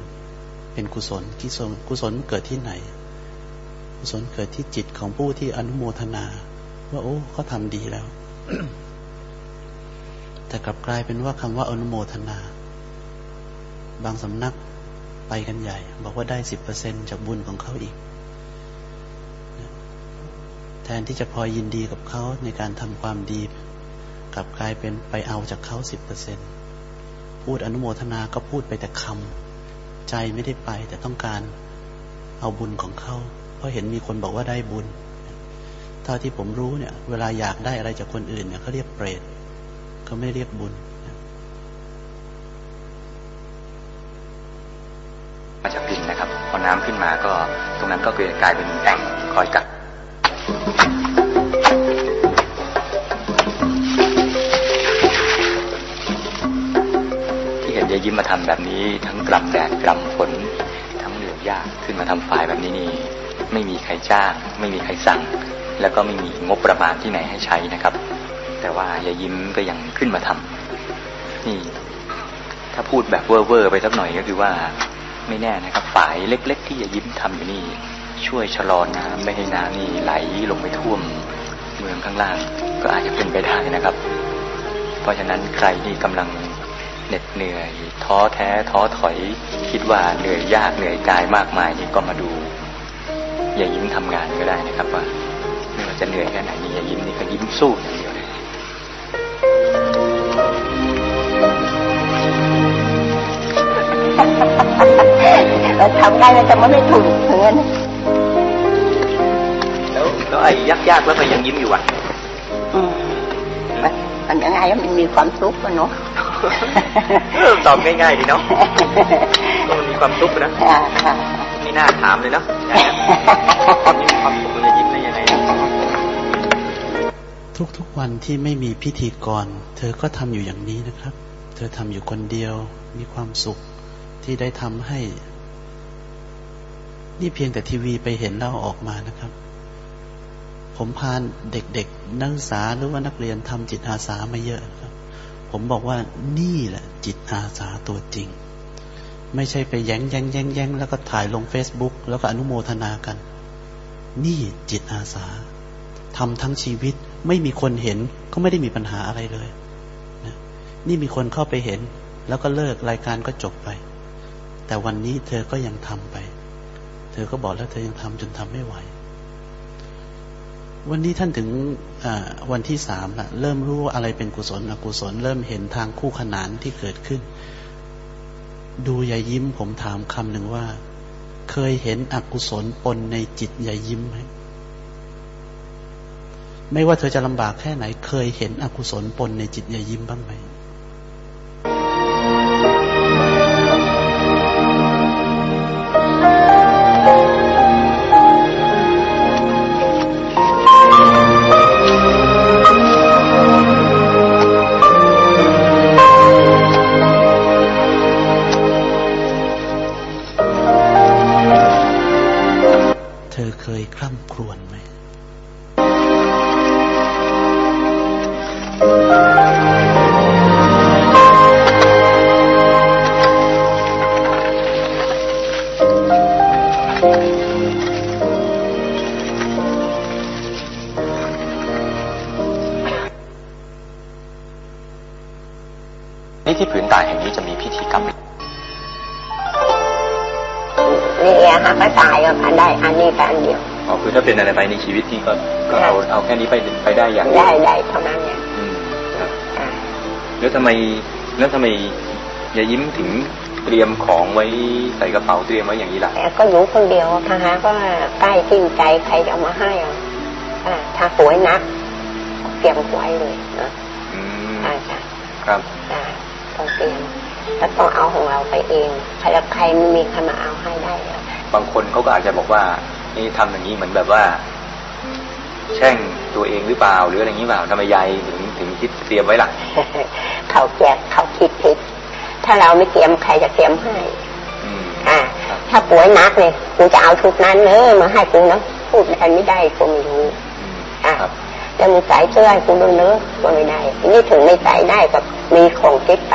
เป็นกุศลกุศลกุศลเกิดที่ไหน กุศลเกิดที่จิตของผู้ที่อนุโมทนา ว่าโอ้เขาทำดีแล้ว แต่กลับกลายเป็นว่าคำว่าอนุโมทนา บางสำนักไปกันใหญ่ บอกว่าได้สิบเปอร์เซ็นจากบุญของเขาอีก แทนที่จะพอยยินดีกับเขาในการทำความดี กลับกลายเป็นไปเอาจากเขาสิบเปอร์เซ็นพูดอนุโมทนาก็พูดไปแต่คำใจไม่ได้ไปแต่ต้องการเอาบุญของเขาเพราะเห็นมีคนบอกว่าได้บุญเท่าที่ผมรู้เนี่ย เวลาอยากได้อะไรจากคนอื่นเนี่ยเขาเรียกเปรต เขาไม่เรียกบุญ
มาจากดินนะครับพอน้ำขึ้นมาก็ตรงนั้นก็เกลายเป็นแอ่งคอยกักที่เห็นยายยิ้มมาทำแบบนี้ ทั้งกลับแดดกลับฝนทั้งเหนื่อยยากขึ้นมาทำฝ่ายแบบนี้นี่ไม่มีใครจ้าง ไม่มีใครสั่ง แล้วก็ไม่มีงบประมาณที่ไหนให้ใช้นะครับ แต่ว่ายายยิ้มก็ยังขึ้นมาทำนี่ ถ้าพูดแบบเว่อร์ไปสักหน่อยก็คือว่า ไม่แน่นะครับฝายเล็ก ๆ ที่ยายยิ้มทำอยู่นี่ ช่วยชะลอน้ำไม่ให้น้ำนี่ไหลลงไปท่วมเมืองข้างล่าง ก็อาจจะเป็นไปได้นะครับ เพราะฉะนั้นใครที่กำลังเหน็ดเหนื่อย ท้อแท้ท้อถอย คิดว่าเหนื่อยยากเหนื่อยกายมากมายนี่ก็มาดูอย่ายิ้มทำงานก็ได้นะครับว่าไม่ว่าจะเหนื่อยแค่ไหนนี่อย่ายิ้มนี่ก็ยิ้มสู้อย่างเดียว เลย
เราทำได้เราจะไม่ถูกเหมือน
แล้วแล้วไอ้ยากๆแล้วก็ยังยิ้มอยู่อะ
อืมมันมันยังไงมันมีความทุกข์อะเนาะ
ตอบง่ายๆดีเนาะก็มันมีความทุกข์นะ
ค่ะค่ะ
ไม่น่าถามเลยเนาะยายนะนี่มีความสุขเลยยิ้มได้ยังไง
ทุกๆวันที่ไม่มีพิธีกร เธอก็ทำอยู่อย่างนี้นะครับ เธอทำอยู่คนเดียวมีความสุข ที่ได้ทำให้ นี่เพียงแต่ทีวีไปเห็นแล้วออกมานะครับ ผมพาเด็กๆ นักศึกษาหรือว่านักเรียนทำจิตอาสามาเยอะครับ ผมบอกว่านี่แหละ จิตอาสาตัวจริง ไม่ใช่ไปแย้งแย้งแย้งแย้งแล้วก็ถ่ายลง Facebook แล้วก็อนุโมทนากัน นี่จิตอาสาทำทั้งชีวิตไม่มีคนเห็นก็ไม่ได้มีปัญหาอะไรเลยนะนี่มีคนเข้าไปเห็น แล้วก็เลิกรายการก็จบไป แต่วันนี้เธอก็ยังทำไป เธอก็บอกแล้วเธอยังทำจนทำไม่ไหว วันนี้ท่านถึงวันที่สามละเริ่มรู้อะไรเป็นกุศลอกุศล เริ่มเห็นทางคู่ขนานที่เกิดขึ้น ดูยายยิ้มผมถามคำหนึ่งว่า เคยเห็นอกุศลปนในจิตยายยิ้มไหมไม่ว่าเธอจะลำบากแค่ไหน เคยเห็นอกุศลปนในจิตยายยิ้มบ้างไหม เป็
นอะไรไปในชีวิตนี่ก็ก็เอาเอาแค่นี้ไปไปได้อย่างเดียว
ได้ได้เท่านั้นเนี่ย
อืมครับ
อ่า
แล้วทำไมแล้วทำไมยายยิ้มถึงเตรียมของไว้ใส่กระเป๋าเตรียมไว้อย่างนี้ล่ะ
แต่ก็อยู่คนเดียวค่ะฮะก็ใกล้สิ้นใจใครจะเอามาให้อะอ่าถ้าสวยนักเตรียมไว้เลยนะ
อืม
อ่าจ้ะ
ครับ
อ่าต้องเตรียมแล้วต้องเอาของเราไปเองใครแล้วใครไม่มีใครมาเอาให้ได้อะ
บางคนเขาก็อาจจะบอกว่า นี่ทำอย่างนี้เหมือนแบบว่า แช่งตัวเองหรือเปล่า หรืออะไรอย่างนี้เปล่าทำไมยายถึงถึงคิดเตรียมไว้ล่ะ
เขาแจกเขาคิดผิดถ้าเราไม่เตรียมใครจะเตรียมให้
อืม
อ่า
ครับ
ถ้าป่วยนักเนี่ยกูจะเอาทุกนั้นเลยมาให้กูนะพูดอะไรไม่ได้กูไม่รู้
อืม
อะ
ครับ
จะมีใส่เสื้อให้กูด้วยเนอะก็ไม่ได้ทีนี้ถึงไม่ใส่ได้ก็มีของติดไป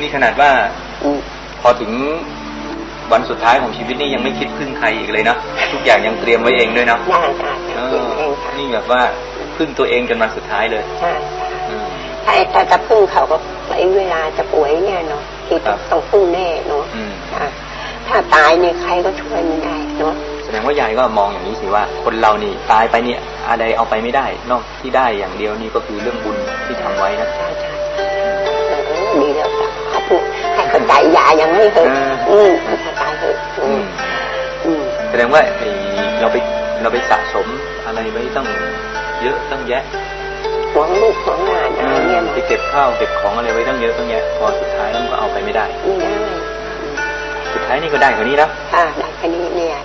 นี่ขนาดว่า
อืม
พอถึง วันสุดท้ายของชีวิตนี่ยังไม่คิดพึ่งใครอีกเลยนะทุกอย่างยังเตรียมไว้เองด้วยเนาะ
ได้ได้
เอ
ได้
อ
เองค่ะ
นี่แบบว่าพึ่งตัวเองจนวันสุดท้ายเลย
ใช่
อืม
ถ้าถ้าจะพึ่งเขาก็ไอ้เวลาจะป่วยเนี่ยเนาะที่
ครับ
ต้องพึ่งแน่เนาะ
อืม
อะถ้าตายเนี่ยใครก็ช่วยไม่ได้เนาะ
แสดงว่ายายก็มองอย่างนี้สิว่า คนเรานี่ตายไปเนี่ยอะไรเอาไปไม่ได้ นอกที่ได้อย่างเดียวนี่ก็คือเรื่องบุญที่ทำไว้นะ
ใช่ใช่เออดีแล้วจ้ะให้พูด ให้เข้าใจยายังไม่เถอะอืมให้เข้าใจเถอะอื
อื
ม
ม
อืม
แสดงว่าไอ้เราไปเราไปสะสมอะไรไว้ตั้งเยอะตั้งแยะ
หวงลูกหวงหลานอะไรเนี่ย
ไปเก็บข้าวเก็บของอะไรไว้ตั้งเยอะตั้งแยะพอสุดท้ายแล้วมันก็เอาไปไม่ได้
ไม่ได้
สุดท้ายนี่ก็ได้กว่านี้แล้ว
ค่ะได้แค่นี้เนี่ย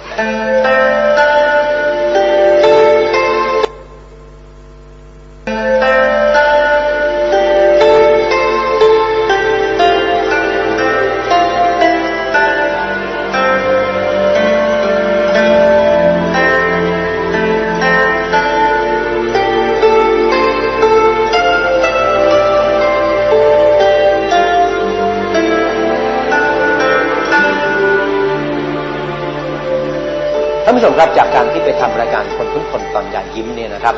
ผู้ชมครับจากการที่ไปทำรายการคนทุกคนตอนยายยิ้มเนี่ยนะครับ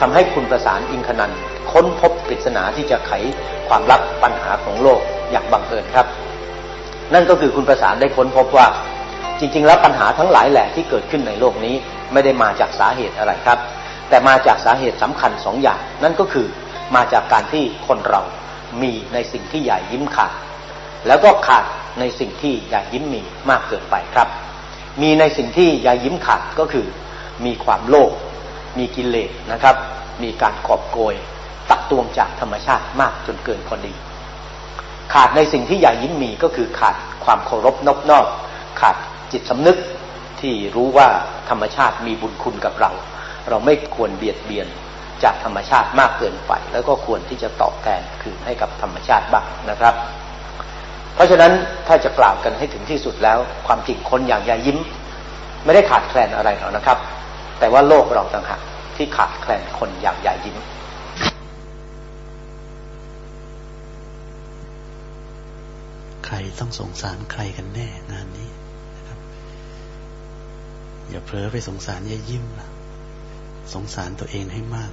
ทำให้คุณประสานอิงคนันค้นพบปริศนาที่จะไขความลับปัญหาของโลกอย่างบังเอิญครับ นั่นก็คือคุณประสานได้ค้นพบว่า จริง ๆ แล้วปัญหาทั้งหลายแหล่ที่เกิดขึ้นในโลกนี้ไม่ได้มาจากสาเหตุอะไรครับ แต่มาจากสาเหตุสำคัญสองอย่าง นั่นก็คือมาจากการที่คนเรามีในสิ่งที่ยายยิ้มขาดแล้วก็ขาดในสิ่งที่ยายยิ้มมีมากเกินไปครับ มีในสิ่งที่ยายิ้มขาดก็คือ มีความโลภมีกิเลสนะครับ มีการกอบโกย ตักตวงจากธรรมชาติมากจนเกินพอดี ขาดในสิ่งที่ยายิ้มมีก็คือขาดความเคารพนอบนอบขาดจิตสำนึกที่รู้ว่าธรรมชาติมีบุญคุณกับเรา เราไม่ควรเบียดเบียนจากธรรมชาติมากเกินไป แล้วก็ควรที่จะตอบแทนคืนให้กับธรรมชาติบ้างนะครับ เพราะฉะนั้นถ้าจะกล่าวกันให้ถึงที่สุดแล้ว ความจริงคนอย่างยายิ้ม ไม่ได้ขาดแคลนอะไรหรอกนะครับ แต่ว่าโลกเราต่างหากที่ขาดแคลนคนอย่างยายิ้ม
ใครต้องสงสารใครกันแน่งานนี้นะครับ อย่าเผลอไปสงสารยายิ้มนะสงสารตัวเองให้มาก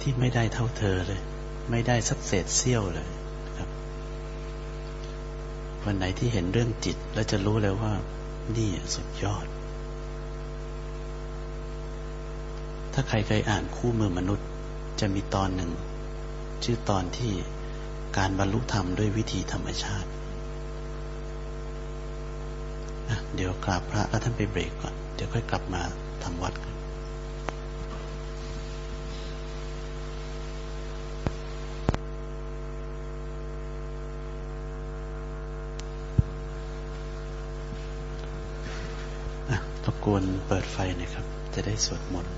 ที่ไม่ได้เท่าเธอเลย ไม่ได้สักเศษเสี้ยวเลย วันไหนที่เห็นเรื่องจิต แล้วจะรู้เลยว่า นี่สุดยอด ถ้าใครเคยอ่านคู่มือมนุษย์ จะมีตอนหนึ่ง ชื่อตอนที่การบรรลุธรรมด้วยวิธีธรรมชาติ เดี๋ยวกราบพระแล้วท่านไปเบรกก่อน เดี๋ยวค่อยกลับมาทำวัดกันรบ กวนเปิดไฟน่อยครับ จะได้สวดมนต์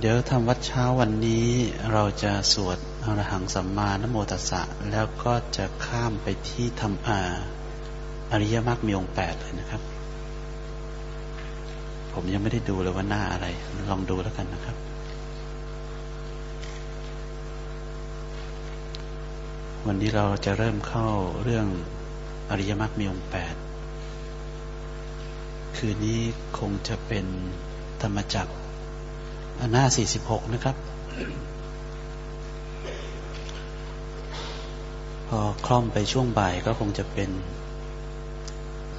เดี๋ยวทำวัดเช้าวันนี้เราจะสวดอรหังสัมมานโมตัสสะ แล้วก็จะข้ามไปที่ทำอาอริยมรรคมีองค์แปดเลยนะครับ ผมยังไม่ได้ดูเลยว่าหน้าอะไร ลองดูแล้วกันนะครับ วันนี้เราจะเริ่มเข้าเรื่องอริยมรรคมีองค์แปด คืนนี้คงจะเป็นธรรมจักรหน้าสี่สิบหกนะครับ พอคล่อมไปช่วงบ่ายก็คงจะเป็น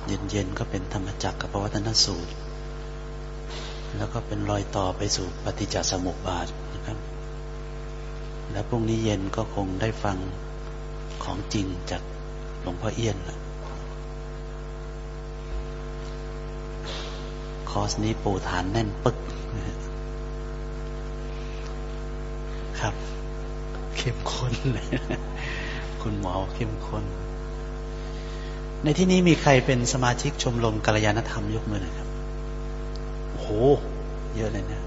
เย็นๆ ก็เป็นธรรมจักรกับปวัตนสูตร แล้วก็เป็นรอยต่อไปสู่ปฏิจจสมุปบาทนะครับ แล้วพรุ่งนี้เย็นก็คงได้ฟัง ของจริงจากหลวงพ่อเอี้ยนละคอสนี้ปูฐานแน่นปึกครับ เข้มข้นเลยคุณหมอเข้มข้น ในที่นี้มีใครเป็นสมาชิกชมรมกัลยาณธรรมยกมือหน่อยครับโอ้โห เยอะเลยเนะ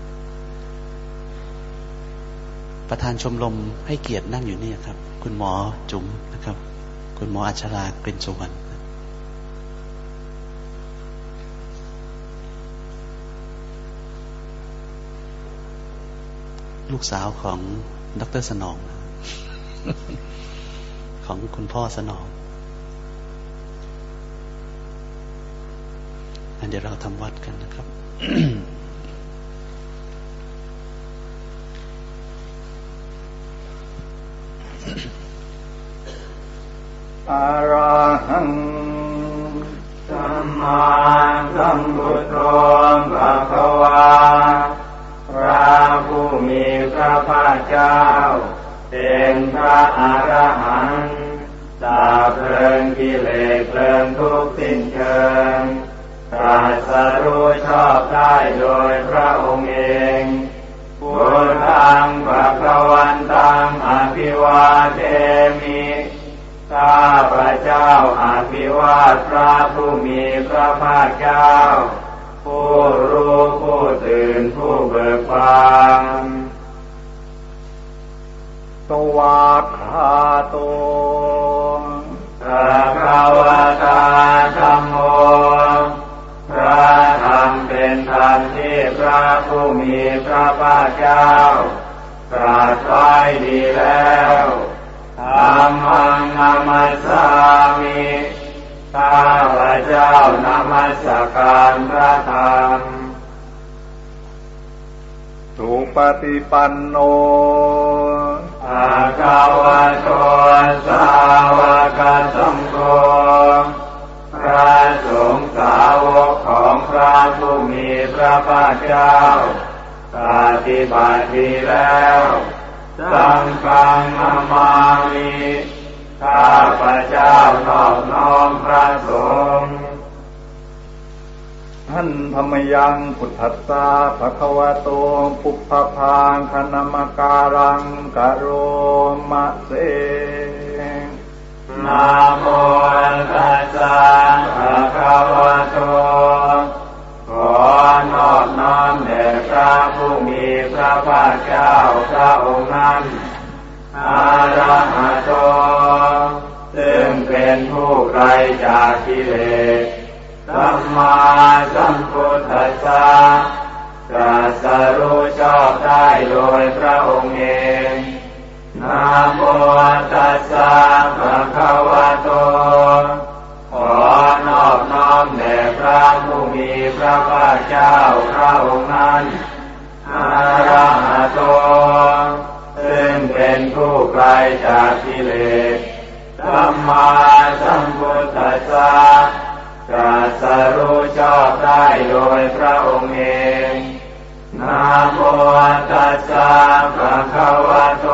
ประธานชมรมให้เกียรตินั่งอยู่นี่ครับ คุณหมอจุ๋มนะครับ คุณหมออัชรากลิ่นสุวรรณลูกสาวของดรสนอง ของคุณพ่อสนองอันเดี๋ยวเราทำวัดกันนะครับ
อรหังสัมมาสัมพุทโธภะคะวาพระผู้มีพระภาคเจ้า เป็นพระอรหันต์ตาเพลิงกิเลสเพลิงทุกสิ้นเชิงตรัสรู้ชอบได้โดยพระองค์เองพุทธังภะคะวันตังอภิวาเทมิ ข้าพระเจ้าอภิวาทพระผู้มีพระภาคเจ้า ผู้รู้ผู้ตื่นผู้เบิกบานตวาคาโตพระคาวตาธรรมโมพระธรรมเป็นธรรมที่พระผู้มีพระภาคเจ้าตรัสไว้ดีแล้ว ธรรมังนามัสสามิข้าพระเจ้านามัสการพระธรรมสุปฏิปันโนอาคาวะโตสาวกสังโฆพระสงฆ์สาวกของพระผู้มีพระภาคเจ้าปฏิบัติดีแล้ว สังฆังนามามิข้าพระเจ้านอบน้อมพระสงฆ์ท่านธรรมยังพุทธัสสะภะคะวะโตปุพพพังคณมการังกะโรมะเสนะโมตัสสะภะคะวะโตขอนอบน้อมแด่พระผู้มี พระภาเจ้าพระองค์นั้นอาระหะโตซึ่งเป็นผู้ไกลจากกิเลสสัมมาสัมพุทธัสสะตรัสรู้ชอบได้โดยพระองค์เองนะโมตัสสะภะคะวะโต ขอนอบน้อมแด่พระผู้มีพระภาคเจ้าพระองค์นั้น อาระหะโตซึ่งเป็นผู้ไกลจากกิเลสสัมมาสัมพุทธัสสะตรัสรู้ชอบได้โดยพระองค์เองนะโมตัสสะภะคะวะโต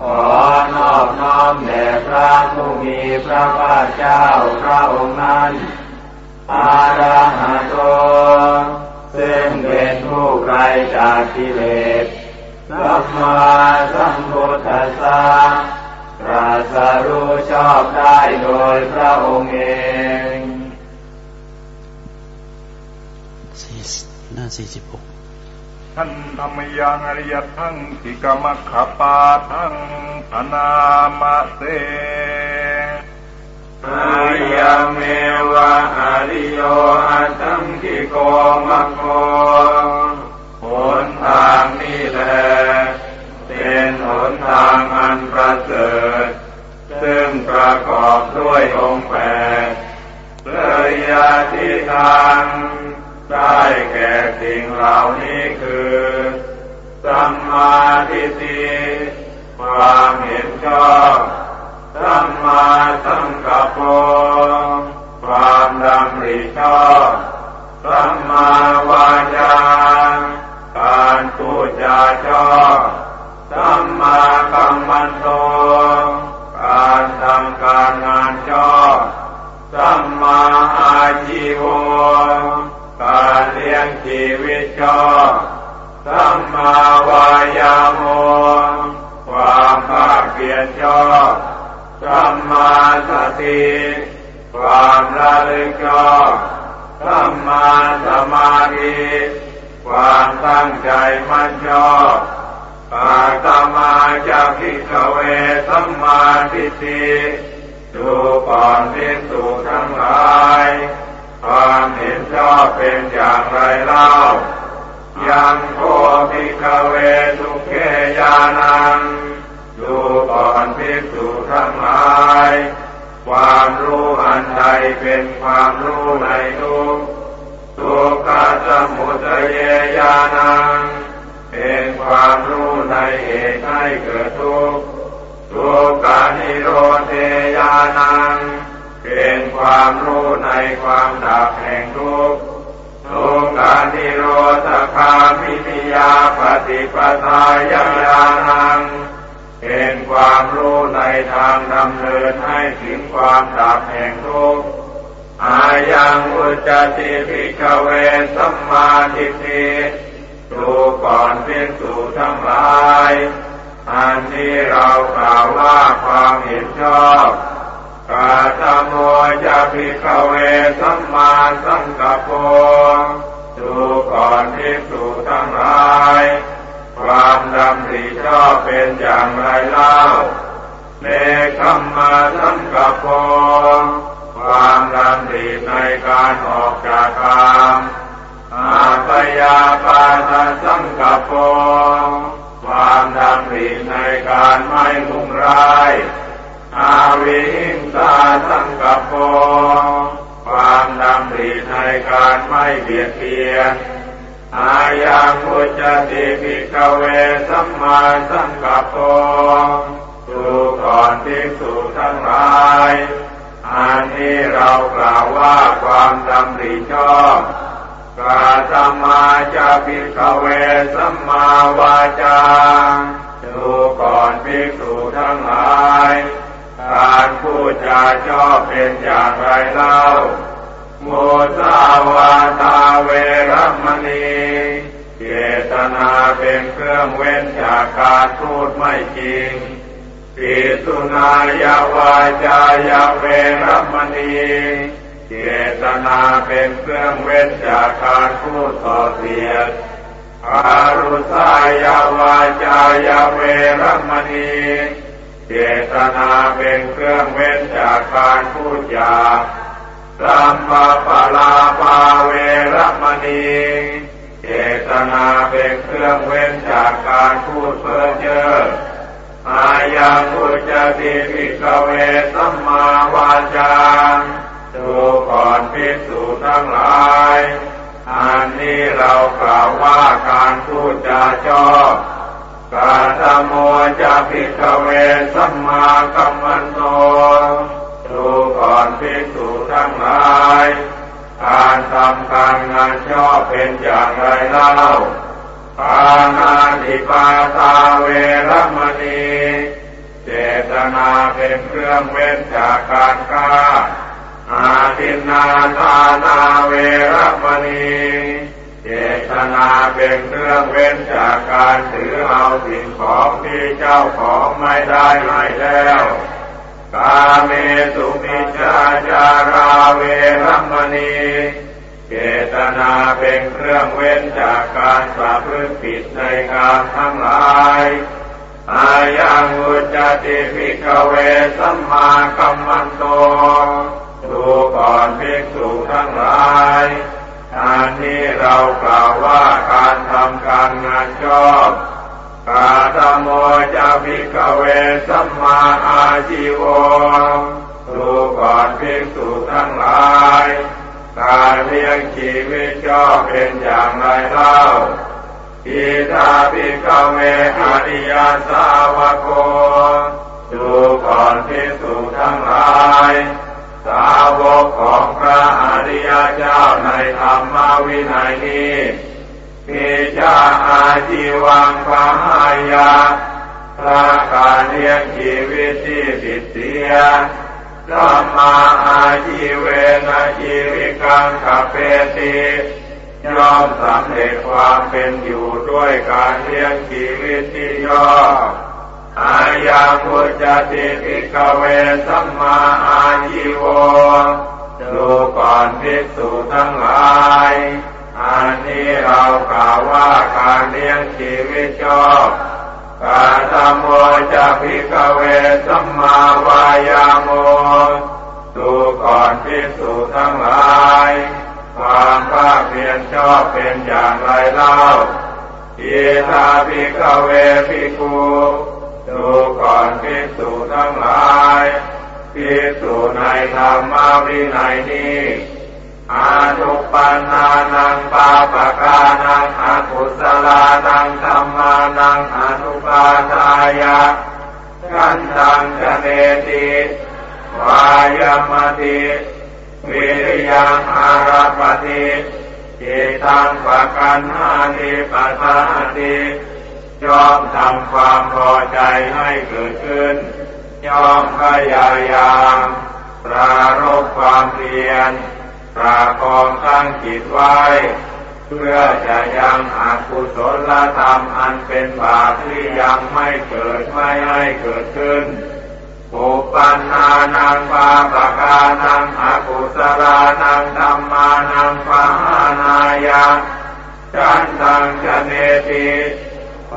ขอนอบน้อมแด่พระผู้มีพระภาคเจ้าพระองค์นั้น อาระหะโต ซึ่งเป็นผู้ไกลจากกิเลสสัมมาสัมพุทธัสสะตรัสรู้ชอบได้โดยพระองค์เอง
หน้าสี่สิบหก
ท่านธรรมยังอริยทั้งกิกมัคขปาทั้งพนามะเส อายัเมวะอาริโยอัตังกิโกมัคโคหนทางนี้แหละเป็นหนทางอันประเสริฐ ซึ่งประกอบด้วยองค์แปดเลยยาทิทางได้แก่สิ่งเหล่านี้คือสัมมาทิฏฐิความเห็นชอบ สัมมาสังกัปปะความดำริชอบสัมมาวาจาการพูดจาชอบสัมมากัมมันโตการทำการงานชอบสัมมาอาชีวการเลี้ยงชีวิตชอบสัมมาวายาโมความภาคเพียรชอบ สัมมาสติความระลึกชอบสัมมาสมาธิความตั้งใจมั่นชอบอาตมาจะพิกเวสัมมาทิฏฐิดูก่อนพิสูจทั้งหลาย ความเห็นชอบเป็นอย่างไรเล่า ยังโคภิกเวสุเกยานัง ดูก่อนพิสูจทั้งหลาย ความรู้อันใดเป็นความรู้ในทุกทุกขสมุทัยญาณัง เป็นความรู้ในเหตุให้เกิดทุกข์ทุกขานิโรธญาณัง เป็นความรู้ในความดับแห่งทุกข์ทุกขานิโรธคามินิยาปฏิปทาญาณัง เป็นความรู้ในทางดำเนินให้ถึงความดับแห่งทุกข์อายังอุจติภิกเวสัมมาทิฏฐิดูก่อนเพียงสู่ทั้งหลาย อันนี้เรากล่าวว่าความเห็นชอบกาตโมจะภิกเวสัมมาสังกปโปดูก่อนเพียงสู่ทั้งหลาย ความดำริชอบเป็นอย่างไรเล่าเนคัมมาสังกัปโปความดำริในการออกจากกามอาปยาปาทสังกัปโปความดำริในการไม่มุ่งร้ายอาวิหิงสาสังกัปโปความดำริในการไม่เบียดเบียน อายังมุจติภิกเวสัมมาสังกัปโปดูก่อนภิกษุทั้งหลายอันนี้เรากล่าวว่าความดำริชอบกาสัมมาจะภิกเวสัมมาวาจาดูก่อนภิกษุทั้งหลาย การพูดจาชอบเป็นอย่างไรเล่า โมสาวาตาเวรมณีเจตนาเป็นเครื่องเว้นจากการพูดไม่จริงปิสุนายาวาจายเวรมณีเจตนาเป็นเครื่องเว้นจากการพูดส่อเสียดอารุสายาวาจายเวรมณีเจตนาเป็นเครื่องเว้นจากการพูดหยาบ สัมมาปลาปาเวรมณีเจตนาเป็นเครื่องเว้นจากการพูดเพ้อเจ้ออายังอุจติภิกเวสัมมาวาจาดูก่อนภิกษุทั้งหลาย อันนี้เรากล่าวว่าการพูดจาชอบกาตโมจะภิกเวสัมมากัมมันโต ดูก่อนภิกษุทั้งหลาย การทำการงานชอบเป็นอย่างไรเล่าปานาติปาตาเวรมณีเจตนาเป็นเครื่องเว้นจากการฆ่าอาทินนาทานาเวรมณีเจตนาเป็นเครื่องเว้นจากการถือเอาสิ่งของที่เจ้าของไม่ได้ให้แล้ว กาเมสุมิจาจาราเวรมณีเจตนาเป็นเครื่องเว้นจากการประพฤติผิดในการทั้งหลายอายังอุจติภิกเวสัมมากัมมันโตดูก่อนภิกษุทั้งหลายอันนี้เรากล่าวว่าการทำการงานชอบ กาตโมจะภิกเวสัมมาอาชีวดูก่อนภิกษุทั้งหลาย การเลี้ยงชีวิตก็เป็นอย่างไรเล่าอิทาภิกเวอริยสาวโกดูก่อนภิกษุทั้งหลาย สาวกของพระอริยเจ้าในธรรมวินัยนี้ มีจาอาชีวังพาหายาพระการเลี้ยงชีวิตที่ผิดเสียสัมมาอาชีเวนะชีวิกังขเปติย่อมสำเร็จความเป็นอยู่ด้วยการเลี้ยงชีวิตที่ยอดอายังุจติภิกเวสัมมาอาชีโวดูก่อนภิกษุทั้งหลาย อันนี้เรากล่าวว่าการเลี้ยงชีวิตชอบกาตโมจะพิกเวสัมมาวายาโมดูก่อนภิกษุทั้งหลายความภาคเพียรชอบเป็นอย่างไรเล่าอิทาภิกเวภิกขุดูก่อนภิกษุทั้งหลายภิกษุในธรรมวินัยนี้ อานุปันนานังปาปะกานังอกุศลานังธรรมานังอนุปาทายะกันตังจะเนติวายมติวิริยังอาราปติจิตังปะกันหานิปัสสาติยอมทำความพอใจให้เกิดขึ้นยอมพยายามปรารบความเพียร ปราคองตั้งจิตไว้ เพื่อจะยังอากุศลธรรมอันเป็นบาปที่ยังไม่เกิดไม่ให้เกิดขึ้นปุปันนานังปาปะกานังอากุศลานังธรรมานังปะหานายะจันตังจเนติ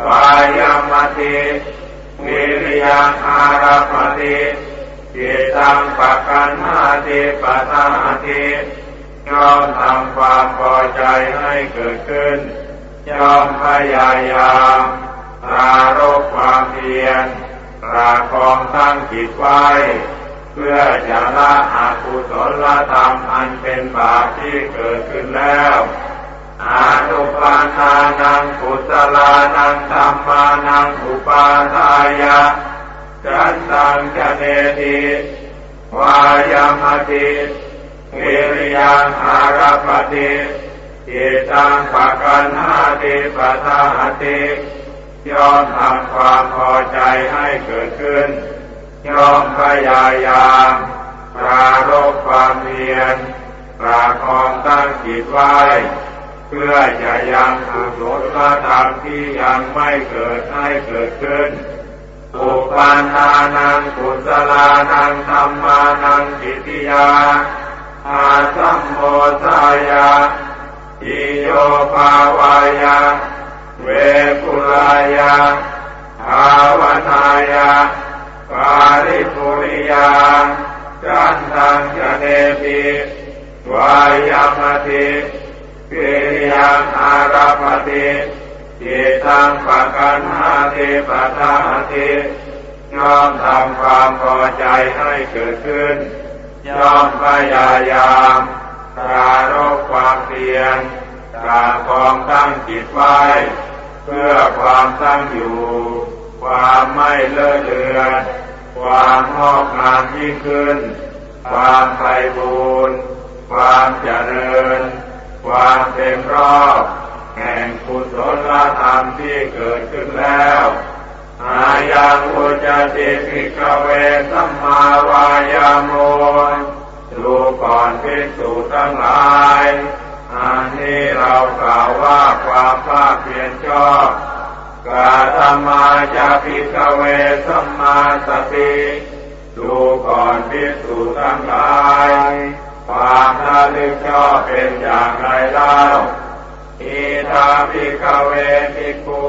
วายามติวิริยังอาราปติจิตังปะกันหาติปะทาติ ย่อมทำความพอใจให้เกิดขึ้น ย่อมพยายามปรารบความเพียรปราคองตั้งจิตไว้ เพื่อจะละอากุศลธรรมอันเป็นบาปที่เกิดขึ้นแล้วอานุปาทานังกุศลานังธรรมานังอุปาทายะจันตังจะเนติวายามติ วิริยังอาราปติจิตังปะกันหาติปะทาติย่อมทำความพอใจให้เกิดขึ้นย่อมพยายามปรารบความเพียรปปราคองตั้งจิตไว้ เพื่อจะยังกุศลธรรมที่ยังไม่เกิดให้เกิดขึ้นอุปาทานังกุศลานังธรรมานังจิติยา อาสัมโมทายาอิโยภาวายาเวกุลายาภาวนายาปาริปุริยาจันทังจเนปิวายามติกิริยังอาราปติจิตังปะกันหาติปะทาติยอมทำความพอใจให้เกิดขึ้น ย่อมพยายามปรารบความเพียรกาคองตั้งจิตไว้ เพื่อความตั้งอยู่ ความไม่เลอะเลือน ความงอกงามยิ่งขึ้น ความไพบูรณ์ความเจริญ ความเต็มรอบ แห่งกุศลธรรมที่เกิดขึ้นแล้ว อายังอุจติภิกเวสัมมาวายาโมดูก่อนพิสูจทั้งหลายอันนี้เรากล่าวว่าความภาคเพียรชอบกาธรรมาจะพิกเวสัมมาสติดูก่อนพิสูจทั้งหลายความน่าลึกชอบเป็นอย่างไรเล่าอิทาพิกเวภิกขุ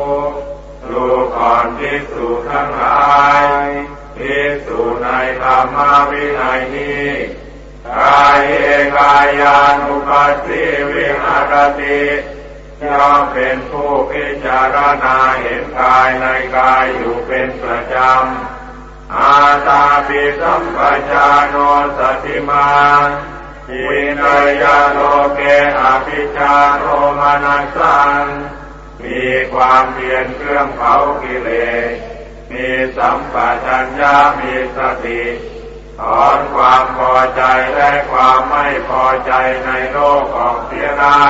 ดูก่อนพิสูจทั้งหลายพิสูจในธรรมวินัยนี้กายเอกายานุปัสสิวิหารติย่อมเป็นผู้พิจารณาเห็นกายในกายอยู่เป็นประจำ อาตาปิสัมปชาโนสติมาอินยาโลเกอภิชาโนมานัสสัง มีความเพียรเครื่องเผากิเลส มีสัมปชัญญะมีสติถอนความพอใจและความไม่พอใจในโลกออกเสียได้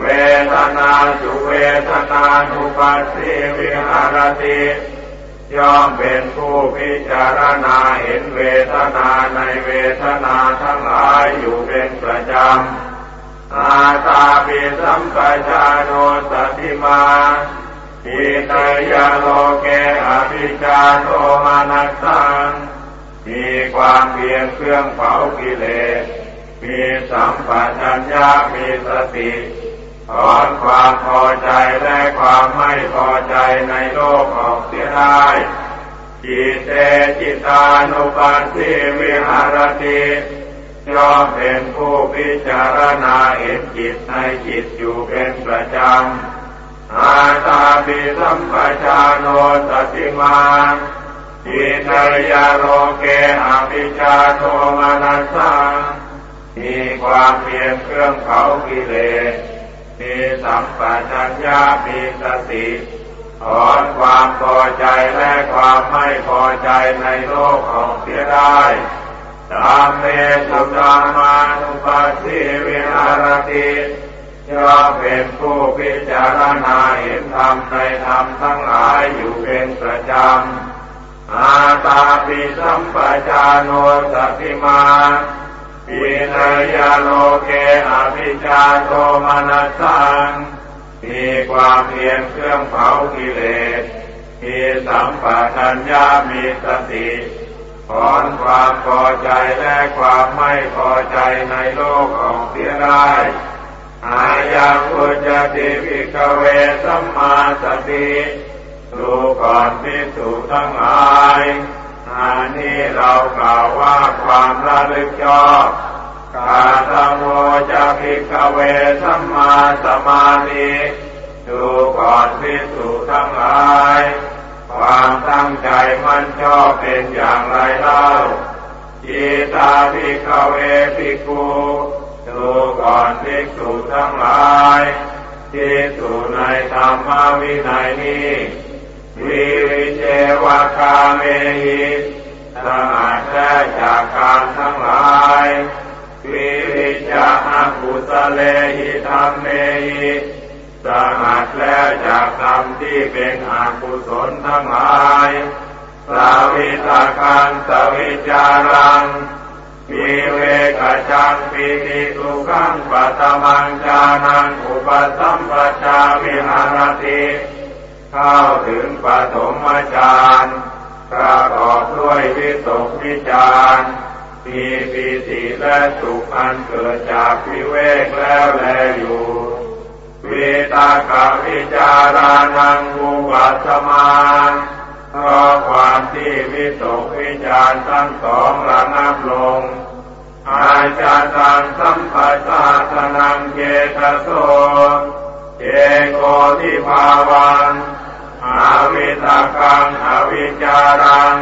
เวทนาสุเวทนานุปัสสิวิหารติย่อมเป็นผู้พิจารณาเห็นเวทนาในเวทนาทั้งหลายอยู่เป็นประจำ อาตาปิสัมปชาโนสติมาอินยโลเกอภิชาโทมานัสสังมีความเพียรเครื่องเผากิเลส มีสัมปชัญญะมีสติถอนความพอใจและความไม่พอใจในโลกออกเสียได้จิตเตจิตานุปัสสิวิหารติ ย่อมเป็นผู้พิจารณาเห็นจิตในจิตอยู่เป็นประจำอาตาปิสัมปชาโนสติมาอินยาโรเกอภิชาโทมานัสสังมีความเพียรเครื่องเผากิเลส มีสัมปชัญญะมีสติถอนความพอใจและความไม่พอใจในโลกของเสียได้ ตามเมสุตามานุปัสสิวิหารติย่อมเป็นผู้พิจารณาเห็นธรรมในธรรมทั้งหลายอยู่เป็นประจำอาตาปิสัมปชาโนสติมาปินยาโลเกอภิชาโทมนัสสังมีความเพียรเครื่องเผากิเลสมีสัมปชัญญะมีสติ ถอนความพอใจและความไม่พอใจในโลกออกเสียได้อายังอุจติวิกเวสัมมาสติดูก่อนพิสูจทั้งหลายอันนี้เรากล่าวว่าความระลึกชอบกาตโมจะพิกเวสัมมาสมาธิดูก่อนพิสูจทั้งหลาย ใจมันชอบเป็นอย่างไรเล่าจิตาพิกเวพิกูดูก่อนพิสูจทั้งหลายที่สู่ในธรรมวินัยนี้วิริเจวะคาเมหิสงัดและจากการทั้งหลายวิริจาอุสเลหิธรรมเมหิ สงัดและจากธรรมที่เป็นอกุศลทั้งหลายสาวิตาการสวิจารังวิเวกจังปิติสุขังปัตมังจานังอุปสัมปชาวิหารติเข้าถึงปฐมฌานประกอบด้วยวิตกวิจารมีปีติและสุขอันเกิดจากวิเวกแล้วแลอยู่ วิตากวิจารานังอุปัสมาเพราะความที่วิตกวิจารทั้งสองระงับลง อาจาตังสัมปัสสะทนังเกตโสเอโกทิภาวันอาวิตากังอวิจารัง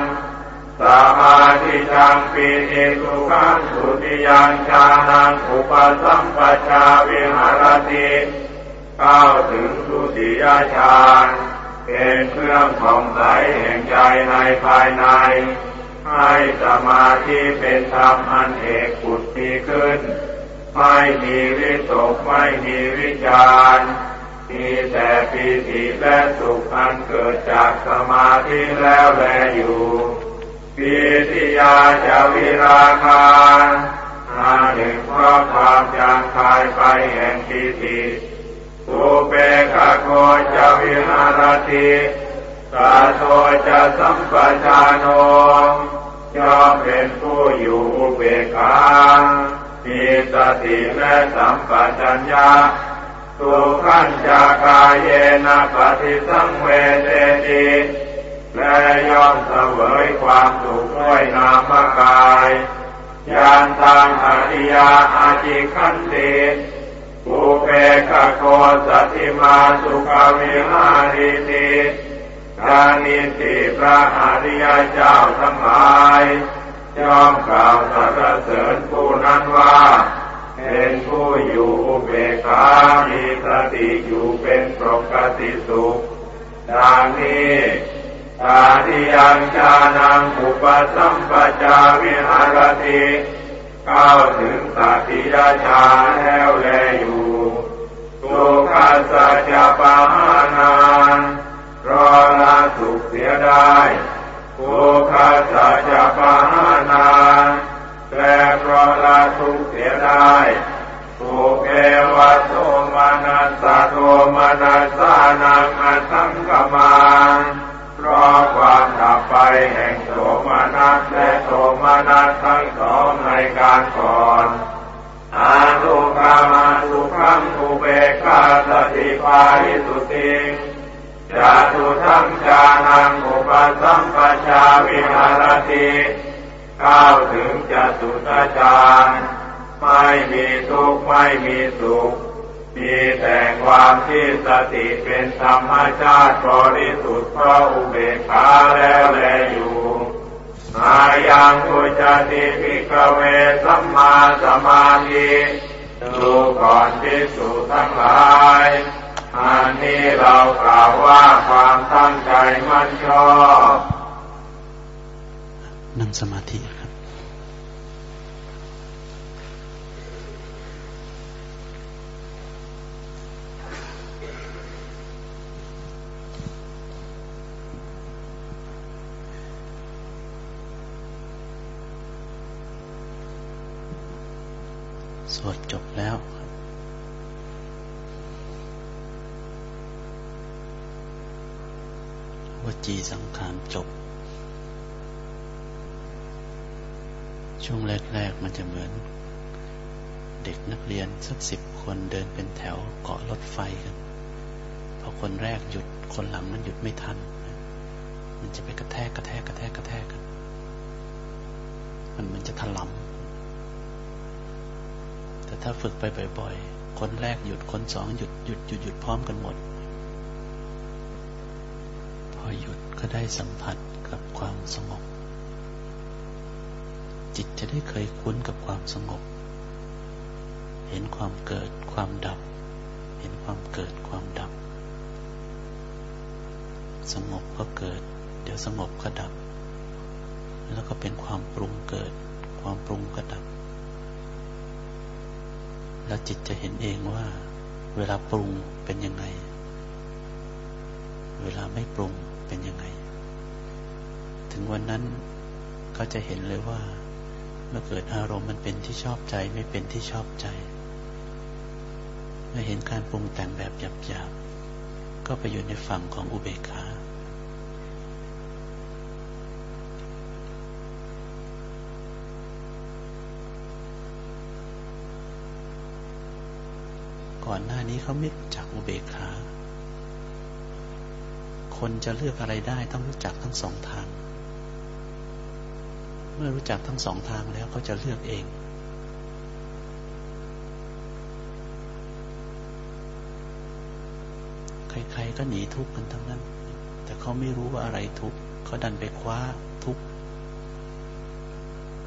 สมาธิจังปีติสุขังสุติยังชานังอุปสัมปชาวิหารติ เข้าถึงสุติยฌานเป็นเครื่องของใสแห่งใจในภายใน ให้สมาธิเป็นธรรมอันเอกขุดมีขึ้น ไม่มีวิตกไม่มีวิจารมีแต่ปีติและสุขอันเกิดจากสมาธิแล้วแลอยู่ปีติยาจะวิราคาอาหนึ่งเพราะความจางคายไปแห่งปีติ อุเบกโคจะวิหารติสาโทจะสัมปชานโนยอมเป็นผู้อยู่อุเบกขามีสติและสัมปชัญญะสุขันจากายเยนะปฏิสังเวเดติและย่อมเสวยความสุขด้วยนามกายยานตังอริยาอาจิคันติ อุเปกโกสัติมาสุขวิหาริติกานิติพระอริยเจ้าทั้งหลายย่อมกล่าวสรรเสริญผู้นั้นว่าเป็นผู้อยู่เบกขามีสติอยู่เป็นปกติสุขดังนี้ตาทิยังชานังอุปสัมปจาวิหารติ เข้าวถึงสติยาชาแล้วแลอยู่สุขัสสะจะปะหานานรอละสุขเสียได้สุขัสสะจะปะหานานและเพราะละทุกเสียได้สุเกวะโทมานัสโทมานัสสานังอัตังกมาเพราะความ ไปแห่งโทมนัสและโทมนัสทั้งสองในการก่อนอานุกามาสุขังอุเบกขาสติปาริสุติจาตุทังจานังอุปสัมปชาวิหารติเข้าวถึงจตุตจารไม่มีทุกข์ไม่มีสุข มีแต่ความที่สติเป็นธรรมชาติบริสุทธิ์พระอุเบกขาแล้วแลอยู่มายังอุจติภิกเวสัมมาสมาธิดูก่อนที่สุทั้งหลายอันนี้เรากล่าวว่าความตั้งใจมั่นชอบ
นั่งสมาธิ วดจบแล้ววจีสังขารจบ ช่วงแรก ๆ มันจะเหมือน เด็กนักเรียนสักสิบคนเดินเป็นแถวเกาะรถไฟกันพอคนแรกหยุดคนหลังมันหยุดไม่ทัน มันจะไปกระแทกกระแทกกระแทกกระแทกกัน มันมันจะถลำแต่ ถ้าฝึกไปบ่อยๆ คนแรกหยุด คนสองหยุดหยุดหยุดหยุดพร้อมกันหมด พอหยุดก็ได้สัมผัสกับความสงบ จิตจะได้เคยคุ้นกับความสงบ เห็นความเกิดความดับ เห็นความเกิดความดับ สงบก็เกิด เดี๋ยวสงบก็ดับ แล้วก็เป็นความปรุงเกิด ความปรุงก็ดับ แล้วจิตจะเห็นเองว่า เวลาปรุงเป็นยังไง เวลาไม่ปรุงเป็นยังไง ถึงวันนั้นก็จะเห็นเลยว่า เมื่อเกิดอารมณ์มันเป็นที่ชอบใจไม่เป็นที่ชอบใจเมื่อเห็นการปรุงแต่งแบบหยาบๆก็ไปอยู่ในฝั่งของอุเบกขา ก่อานี้เขาไม่รู้จักอุเบกขา คนจะเลือกอะไรได้ต้องรู้จักทั้งสองทาง เมื่อรู้จักทั้งสองทางแล้วเขาจะเลือกเองใครๆก็หนีทุกข์กันทั้งนั้น แต่เขาไม่รู้ว่าอะไรทุกข์เขาดันไปคว้าทุกข์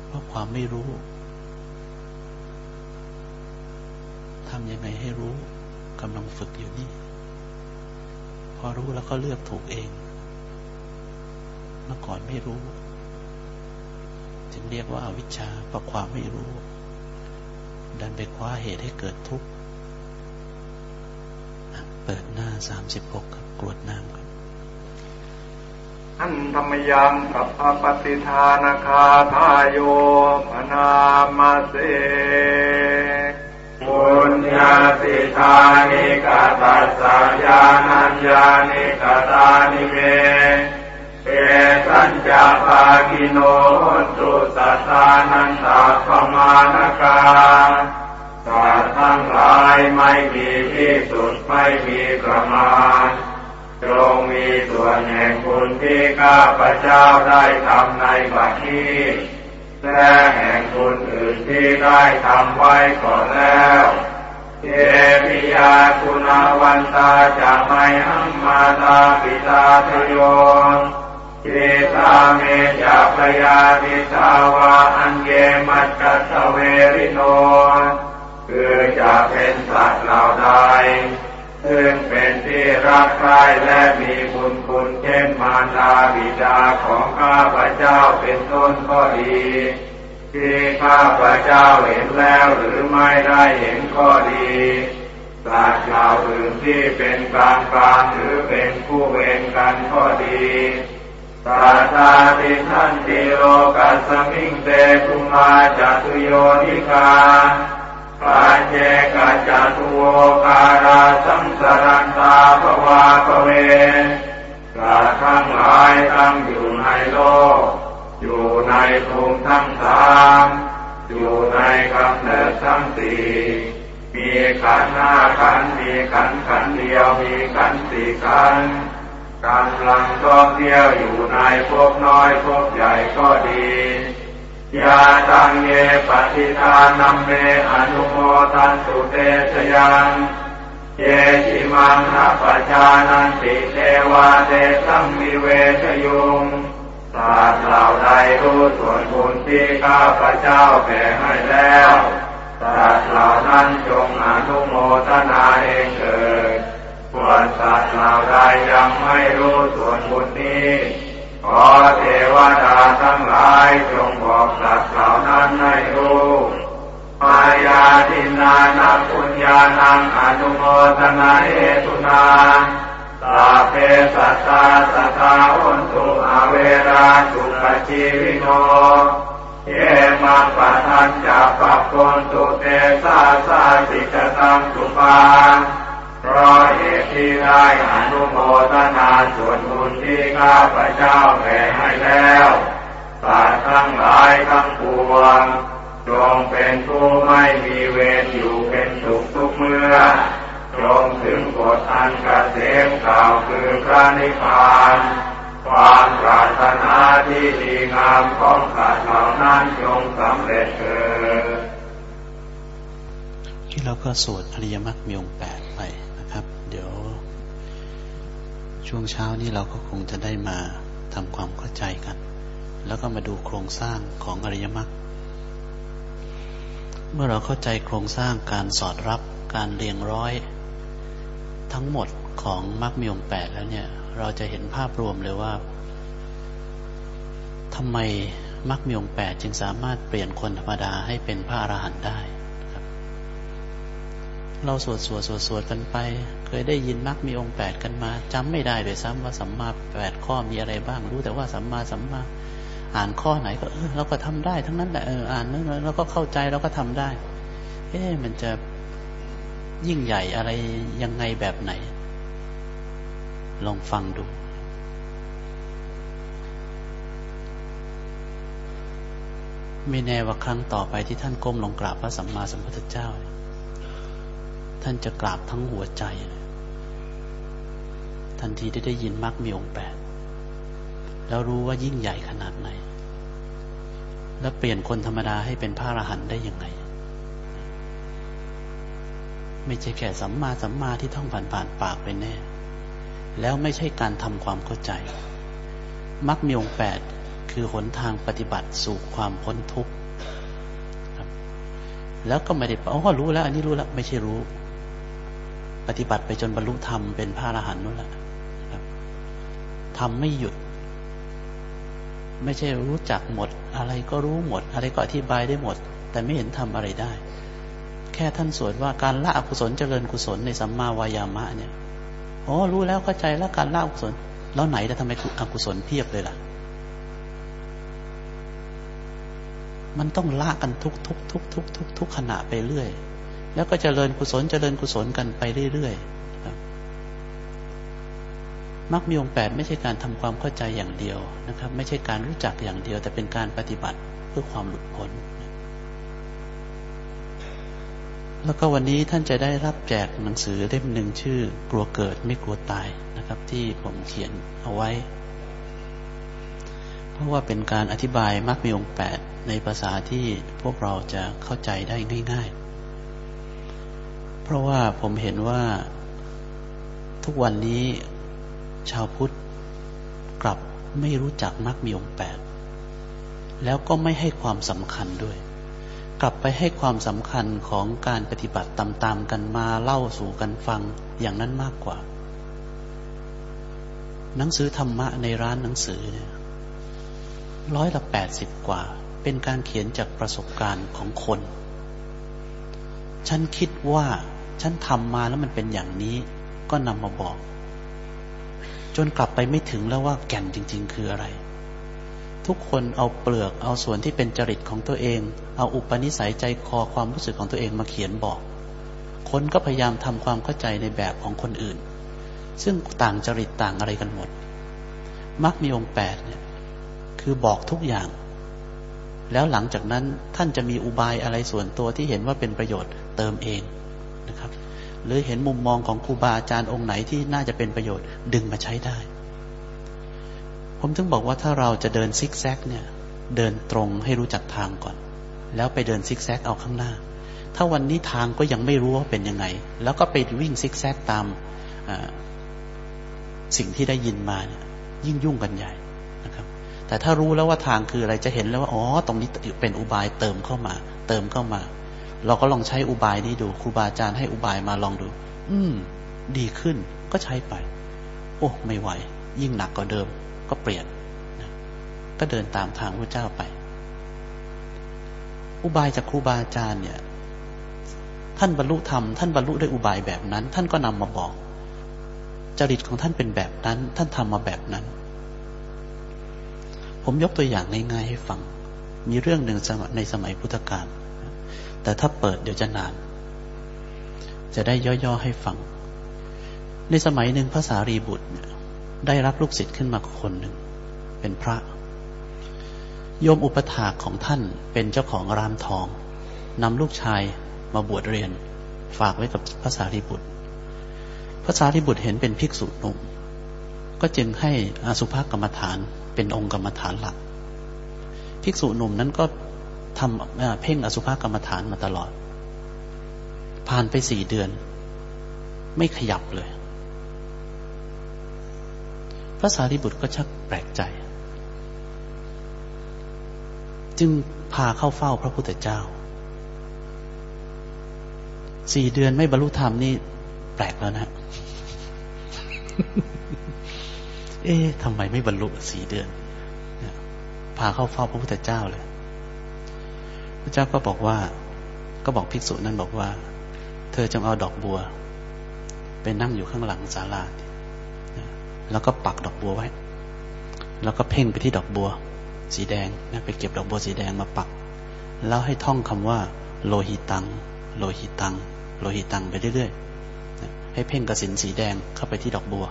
เพราะความไม่รู้ ทำยังไงให้รู้ กำลังฝึกอยู่นี่ พอรู้แล้วก็เลือกถูกเอง เมื่อก่อนไม่รู้ จึงเรียกว่าอาวิชชาเพราะความไม่รู้ ดันไปคว้าเหตุให้เกิดทุกข์เปิดหน้าสามสิบหกครับกรวดน้ำครับ
อันธรรมยังกับปปฏิทานาคาทายโยมนามาเส ปุญญาสิทานิกาตัสสยานัญญานิกาตานิเมเอสัญจาภากิโนตุสัตานันตาปมานกาสัตว์ทั้งหลายไม่มีที่สุดไม่มีประมาณจงมีส่วนแห่งบุญที่ข้าพเจ้าได้ทำในบัดนี้ และแห่งบุญอื่นที่ได้ทำไว้ก่อนแล้วเทพิยาคุณวันตาจะไม่หัมมาตาปิตาทโยจิตาเมจาปยาติสาวาอันเยมัจจสเวริโนคือจะเป็นสัตว์เหล่าใด ซึ่งเป็นที่รักใคร่และมีบุญคุณเช่นมารดาบิดาของข้าพเจ้าเป็นต้นก็ดีที่ข้าพเจ้าเห็นแล้วหรือไม่ได้เห็นก็ดีสัตว์เหล่าอื่นที่เป็นกลางกลางหรือเป็นผู้เวรกันก็ดีตาตาติทันติโลกัสมิงเตคุมาจัตุโยนิกา ปาเจกัจตุโวการาสังสรันตาภวาภเวกาทั้งหลายตั้งอยู่ในโลก อยู่ในภูมิทั้งสามอยู่ในกำเนิดทั้งสี่มีขันห้าขันมีขันขันเดียวมีขันสี่ขันกำลังท่องเที่ยวอยู่ในภพน้อยภพใหญ่ก็ดี ยาตังเยปฏิทานัมเมอนุโมทันสุเตชยังเยชิมังนัปชานันติเทวาเตสัมมิเวชยุงสาตเหล่าใดรู้ส่วนบุญที่ข้าพระเจ้าแผ่ให้แล้วสาตเหล่านั้นจงอนุโมทนาเองเถิดส่วนสัตว์เหล่าใดยังไม่รู้ส่วนบุญนี้ ขอเทวดาทั้งหลายจงบอกสัตว์เหล่านั้นให้รู้มายาทินานาปุญญานังอนุโมทนาเอตุนาตาเพสัตตาสตาอุนตุอเวราสุขชีวิโนเยมาปะทันจะปะปนตุเตสาสาสิกตังสุปา เพราะเหตุที่ได้อนุโมทนาส่วนบุญที่ข้าพระเจ้าแผ่ให้แล้วสัตว์ทั้งหลายทั้งปวงจงเป็นผู้ไม่มีเวรอยู่เป็นสุขทุกเมื่อจงถึงกฎอันกเกษมกล่าวคือพระนิพพานความปรารถนาที่ดีงามของสัตว์เหล่านั้นจงสำเร็จเถิด
ที่เราก็สวดอริยมรรคมีองค์แปดไป ช่วงเช้านี้เราก็คงจะได้มาทำความเข้าใจกัน แล้วก็มาดูโครงสร้างของอริยมรรคเมื่อเราเข้าใจโครงสร้างการสอดรับการเรียงร้อย ทั้งหมดของมรรคมีองแปดแล้วเนี่ย เราจะเห็นภาพรวมเลยว่าทำไมมรรคมีองแปดจึงสามารถเปลี่ยนคนธรรมดาให้เป็นพระอรหันต์ได้เราสวดสวดสวดสวดกันไป เคยได้ยินมักมีองค์แปดกันมาจำไม่ได้เลยซ้ำว่าสัมมาแปดข้อมีอะไรบ้าง รู้แต่ว่าสัมมาสัมมาอ่านข้อไหนก็เออเราก็ทำได้ ทั้งนั้นแหละเอออ่านแล้วเราก็เข้าใจเราก็ทำได้ เอ๊ะมันจะยิ่งใหญ่อะไรยังไงแบบไหน ลองฟังดูไม่แน่ว่าครั้งต่อไปที่ท่านก้มลงกราบพระสัมมาสัมพุทธเจ้า ท่านจะกราบทั้งหัวใจ ทันทีที่ได้ยินมรรคมีองค์แปดแล้วรู้ว่ายิ่งใหญ่ขนาดไหน แล้วเปลี่ยนคนธรรมดาให้เป็นพระอรหันต์ได้ยังไง ไม่ใช่แค่สัมมาสัมมาที่ท่องผ่านผ่านปากไปแน่ แล้วไม่ใช่การทำความเข้าใจมรรคมีองค์แปดคือหนทางปฏิบัติสู่ความพ้นทุกข์แล้วก็ไม่ได้อ๋อรู้แล้ว อันนี้รู้แล้ว ไม่ใช่รู้ ปฏิบัติไปจนบรรลุธรรมเป็นพระอรหันต์นั่นแหละ ทำไม่หยุด ไม่ใช่รู้จักหมด อะไรก็รู้หมด อะไรก็อธิบายได้หมด แต่ไม่เห็นทำอะไรได้ แค่ท่านสวดว่าการละอกุศลเจริญกุศลในสัมมาวายามะเนี่ยอ๋อรู้แล้วเข้าใจแล้วการละอกุศล แล้วไหนจะทำไมอกุศลเพียบเลยล่ะ มันต้องละกันทุกทุกทุกทุกทุกทุกขณะไปเรื่อย แล้วก็เจริญกุศลเจริญกุศลกันไปเรื่อยๆ มรรคมีองค์แปดไม่ใช่การทำความเข้าใจอย่างเดียวนะครับ ไม่ใช่การรู้จักอย่างเดียว แต่เป็นการปฏิบัติเพื่อความหลุดพ้น แล้วก็วันนี้ท่านจะได้รับแจกหนังสือเล่มหนึ่งชื่อ กลัวเกิดไม่กลัวตายนะครับ ที่ผมเขียนเอาไว้ เพราะว่าเป็นการอธิบายมรรคมีองค์แปดในภาษาที่พวกเราจะเข้าใจได้ง่าย ๆ เพราะว่าผมเห็นว่าทุกวันนี้ ชาวพุทธกลับไม่รู้จักมรรคมีองค์แปดแล้วก็ไม่ให้ความสำคัญด้วย กลับไปให้ความสำคัญของการปฏิบัติตามๆกันมาเล่าสู่กันฟังอย่างนั้นมากกว่า หนังสือธรรมะในร้านหนังสือเนี่ยร้อยละแปดสิบกว่า เป็นการเขียนจากประสบการณ์ของคน ฉันคิดว่าฉันทำมาแล้วมันเป็นอย่างนี้ ก็นำมาบอก จนกลับไปไม่ถึงแล้วว่าแก่นจริง ๆ คืออะไร ทุกคนเอาเปลือกเอาส่วนที่เป็นจริตของตัวเอง เอาอุปนิสัยใจคอความรู้สึกของตัวเองมาเขียนบอก คนก็พยายามทำความเข้าใจในแบบของคนอื่น ซึ่งต่างจริตต่างอะไรกันหมดมรรคมีองค์แปดเนี่ยคือบอกทุกอย่าง แล้วหลังจากนั้นท่านจะมีอุบายอะไรส่วนตัวที่เห็นว่าเป็นประโยชน์เติมเองนะครับ หรือเห็นมุมมองของครูบาอาจารย์องค์ไหนที่น่าจะเป็นประโยชน์ดึงมาใช้ได้ ผมถึงบอกว่าถ้าเราจะเดินซิกแซกเนี่ย เดินตรงให้รู้จักทางก่อน แล้วไปเดินซิกแซกเอาข้างหน้า ถ้าวันนี้ทางก็ยังไม่รู้ว่าเป็นยังไง แล้วก็ไปวิ่งซิกแซกตามสิ่งที่ได้ยินมาเนี่ยยิ่งยุ่งกันใหญ่นะครับ แต่ถ้ารู้แล้วว่าทางคืออะไรจะเห็นแล้วว่าอ๋อตรงนี้เป็นอุบายเติมเข้ามา เติมเข้ามา เราก็ลองใช้อุบายนี้ดูครูบาอาจารย์ให้อุบายมาลองดู อืม ดีขึ้นก็ใช้ไป โอ้ไม่ไหว ยิ่งหนักกว่าเดิม ก็เปลี่ยนนะก็เดินตามทางพระเจ้าไป อุบายจากครูบาอาจารย์เนี่ย ท่านบรรลุธรรมท่านบรรลุด้วยอุบายแบบนั้น ท่านก็นำมาบอกจริตของท่านเป็นแบบนั้น ท่านทำมาแบบนั้น ผมยกตัวอย่างง่ายๆให้ฟัง มีเรื่องหนึ่งในสมัยพุทธกาล แต่ถ้าเปิดเดี๋ยวจะนาน จะได้ย่อๆให้ฟัง ในสมัยหนึ่งพระสารีบุตรได้รับลูกศิษย์ขึ้นมาคนหนึ่ง เป็นพระ โยมอุปถากของท่านเป็นเจ้าของรานทองนำลูกชายมาบวชเรียน ฝากไว้กับพระสารีบุตรพระสารีบุตรเห็นเป็นภิกษุหนุ่มก็จึงให้อาสุภกรรมฐานเป็นองค์กรรมฐานหลัก ภิกษุหนุ่มนั้นก็ ทำเพ่งอสุภกรรมฐานมาตลอด ผ่านไปสี่เดือน ไม่ขยับเลย พระสารีบุตรก็ชักแปลกใจ จึงพาเข้าเฝ้าพระพุทธเจ้าสี่เดือนไม่บรรลุธรรมนี่แปลกแล้วนะ เอ๊ะทำไมไม่บรรลุสี่เดือน พาเข้าเฝ้าพระพุทธเจ้าเลย พระเจ้าก็บอกว่า ก็บอกภิกษุนั้นบอกว่า เธอจงเอาดอกบัว ไปนั่งอยู่ข้างหลังศาลาแล้วก็ปักดอกบัวไว้ แล้วก็เพ่งไปที่ดอกบัว สีแดงนะไปเก็บดอกบัวสีแดงมาปัก แล้วให้ท่องคำว่า โลหิตัง โลหิตัง โลหิตังไปเรื่อยๆ ให้เพ่งกระสินสีแดงเข้าไปที่ดอกบัว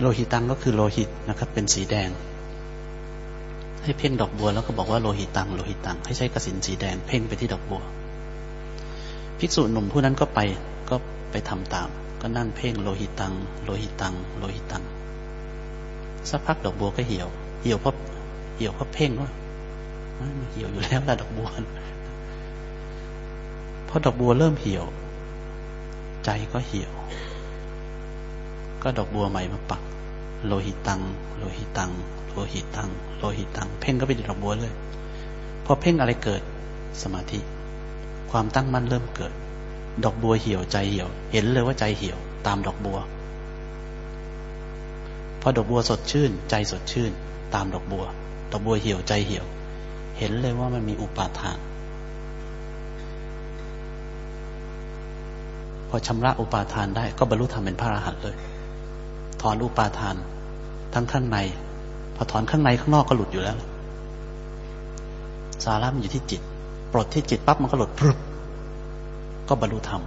โลหิตังก็คือโลหิตนะครับ เป็นสีแดง ให้เพ่งดอกบัวแล้วก็บอกว่าโลหิตังโลหิตังให้ใช้กระสินสีแดงเพ่งไปที่ดอกบัว ภิกษุหนุ่มผู้นั้นก็ไปก็ไปทำตาม ก็นั่งเพ่งโลหิตัง โลหิตัง โลหิตังสักพักดอกบัวก็เหี่ยว เหี่ยวเพราะเหี่ยวเพราะเพ่งว่าเหี่ยวอยู่แล้วละดอกบัวพอดอกบัวเริ่มเหี่ยว ใจก็เหี่ยว ก็ดอกบัวใหม่มาปัก โลหิตัง โลหิตัง ลหิตังโลหิตัง เพ่งก็ไปดดอกบัวเลยพอเพ่งอะไรเกิดสมาธิ ความตั้งมั่นเริ่มเกิด ดอกบัวเหี่ยวใจเหี่ยว เห็นเลยว่าใจเหี่ยว ตามดอกบัว พอดอกบัวสดชื่น ใจสดชื่น ตามดอกบัว ดอกบัวเหี่ยวใจเหี่ยว เห็นเลยว่ามันมีอุปาทานพอชำระอุปาทานได้ก็บรรลุธรรมเป็นพระอรหันต์เลย ถอนอุปาทาน ทั้งข้างใน พอถอนข้างในข้างนอกก็หลุดอยู่แล้ว สาระมันอยู่ที่จิต ปลดที่จิตปั๊บมันก็หลุดพรึบก็บรรลุธรรม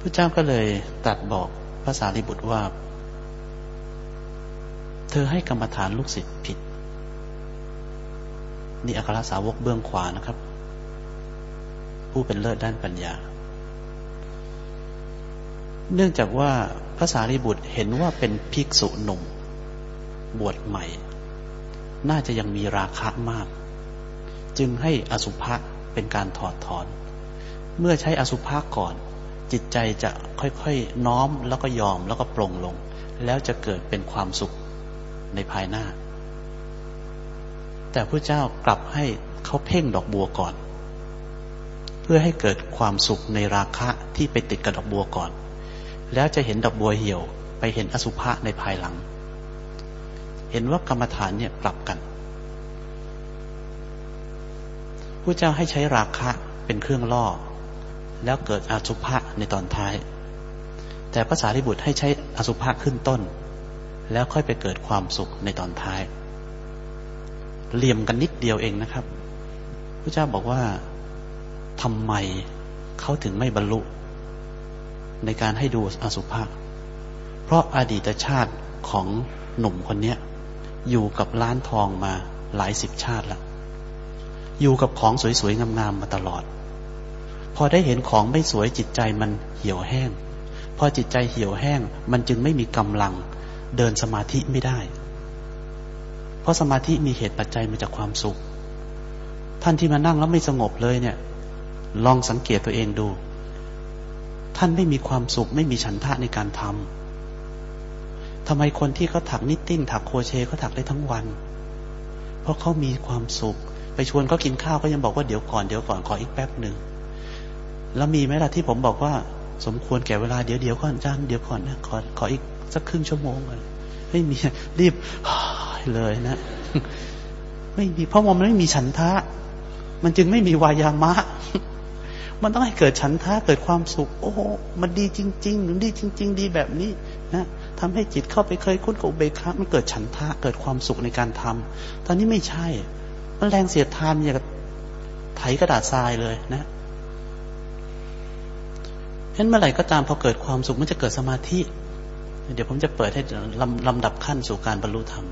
พระเจ้าก็เลยตัดบอกภาษาลิบุตรว่า เธอให้กรรมฐานลูกศิษย์ผิด นี่อัครสาวกเบื้องขวานะครับ ผู้เป็นเลิศด้านปัญญา เนื่องจากว่าพระสารีบุตรเห็นว่าเป็นภิกษุหนุ่ม บวชใหม่ น่าจะยังมีราคะมาก จึงให้อสุภะเป็นการถอดถอน เมื่อใช้อสุภะก่อน จิตใจจะค่อยๆน้อมแล้วก็ยอมแล้วก็ปรงลง แล้วจะเกิดเป็นความสุขในภายหน้า แต่พระเจ้ากลับให้เขาเพ่งดอกบัวก่อน เพื่อให้เกิดความสุขในราคะที่ไปติดกับดอกบัวก่อน แล้วจะเห็นดอกบัวเหี่ยว ไปเห็นอสุภะในภายหลัง เห็นว่ากรรมฐานเนี่ยกลับกันผู้เจ้าให้ใช้ราคะเป็นเครื่องล่อ แล้วเกิดอสุภะในตอนท้าย แต่ภาษาริบุตรให้ใช้อสุภะขึ้นต้น แล้วค่อยไปเกิดความสุขในตอนท้ายเหลี่ยมกันนิดเดียวเองนะครับพระเจ้าบอกว่าทำไมเขาถึงไม่บรรลุ ในการให้ดูอสุภะเพราะอดีตชาติของหนุ่มคนนี้อยู่กับล้านทองมาหลายสิบชาติแล้วอยู่กับของสวยๆงามๆมาตลอด พอได้เห็นของไม่สวยจิตใจมันเหี่ยวแห้ง พอจิตใจเหี่ยวแห้ง มันจึงไม่มีกำลังเดินสมาธิไม่ได้ เพราะสมาธิมีเหตุปัจจัยมาจากความสุข ท่านที่มานั่งแล้วไม่สงบเลยเนี่ย ลองสังเกตตัวเองดู ท่านไม่มีความสุขไม่มีฉันทะในการทำทำไมคนที่เขาถัก knitting ถัก crochet เขาถักได้ทั้งวัน เพราะเขามีความสุข ไปชวนเขากินข้าวก็ยังบอกว่าเดี๋ยวก่อนเดี๋ยวก่อนขออีกแป๊บหนึ่งแล้วมีไหมล่ะที่ผมบอกว่า สมควรแก่เวลาเดี๋ยวเดี๋ยวก่อนจ้าเดี๋ยวก่อนนะขอขออีกสักครึ่งชั่วโมงเลยไม่มีรีบเลยนะ ไม่มีเพราะมันไม่มีฉันทะ มันจึงไม่มีวายามะ มันต้องให้เกิดฉันทะเกิดความสุข โอ้มันดีจริงๆหรือดีจริง ๆ ดีแบบนี้นะทำให้จิตเข้าไปเคยคุ้นกับเบคามันเกิดฉันทะเกิดความสุขในการทำตอนนี้ไม่ใช่ มันแรงเสียดทานอย่างไถกระดาษทรายเลยนะเห็นเมื่อไหร่ก็ตามพอเกิดความสุขมันจะเกิดสมาธิ เดี๋ยวผมจะเปิดให้ลำลำดับขั้นสู่การบรรลุธรรม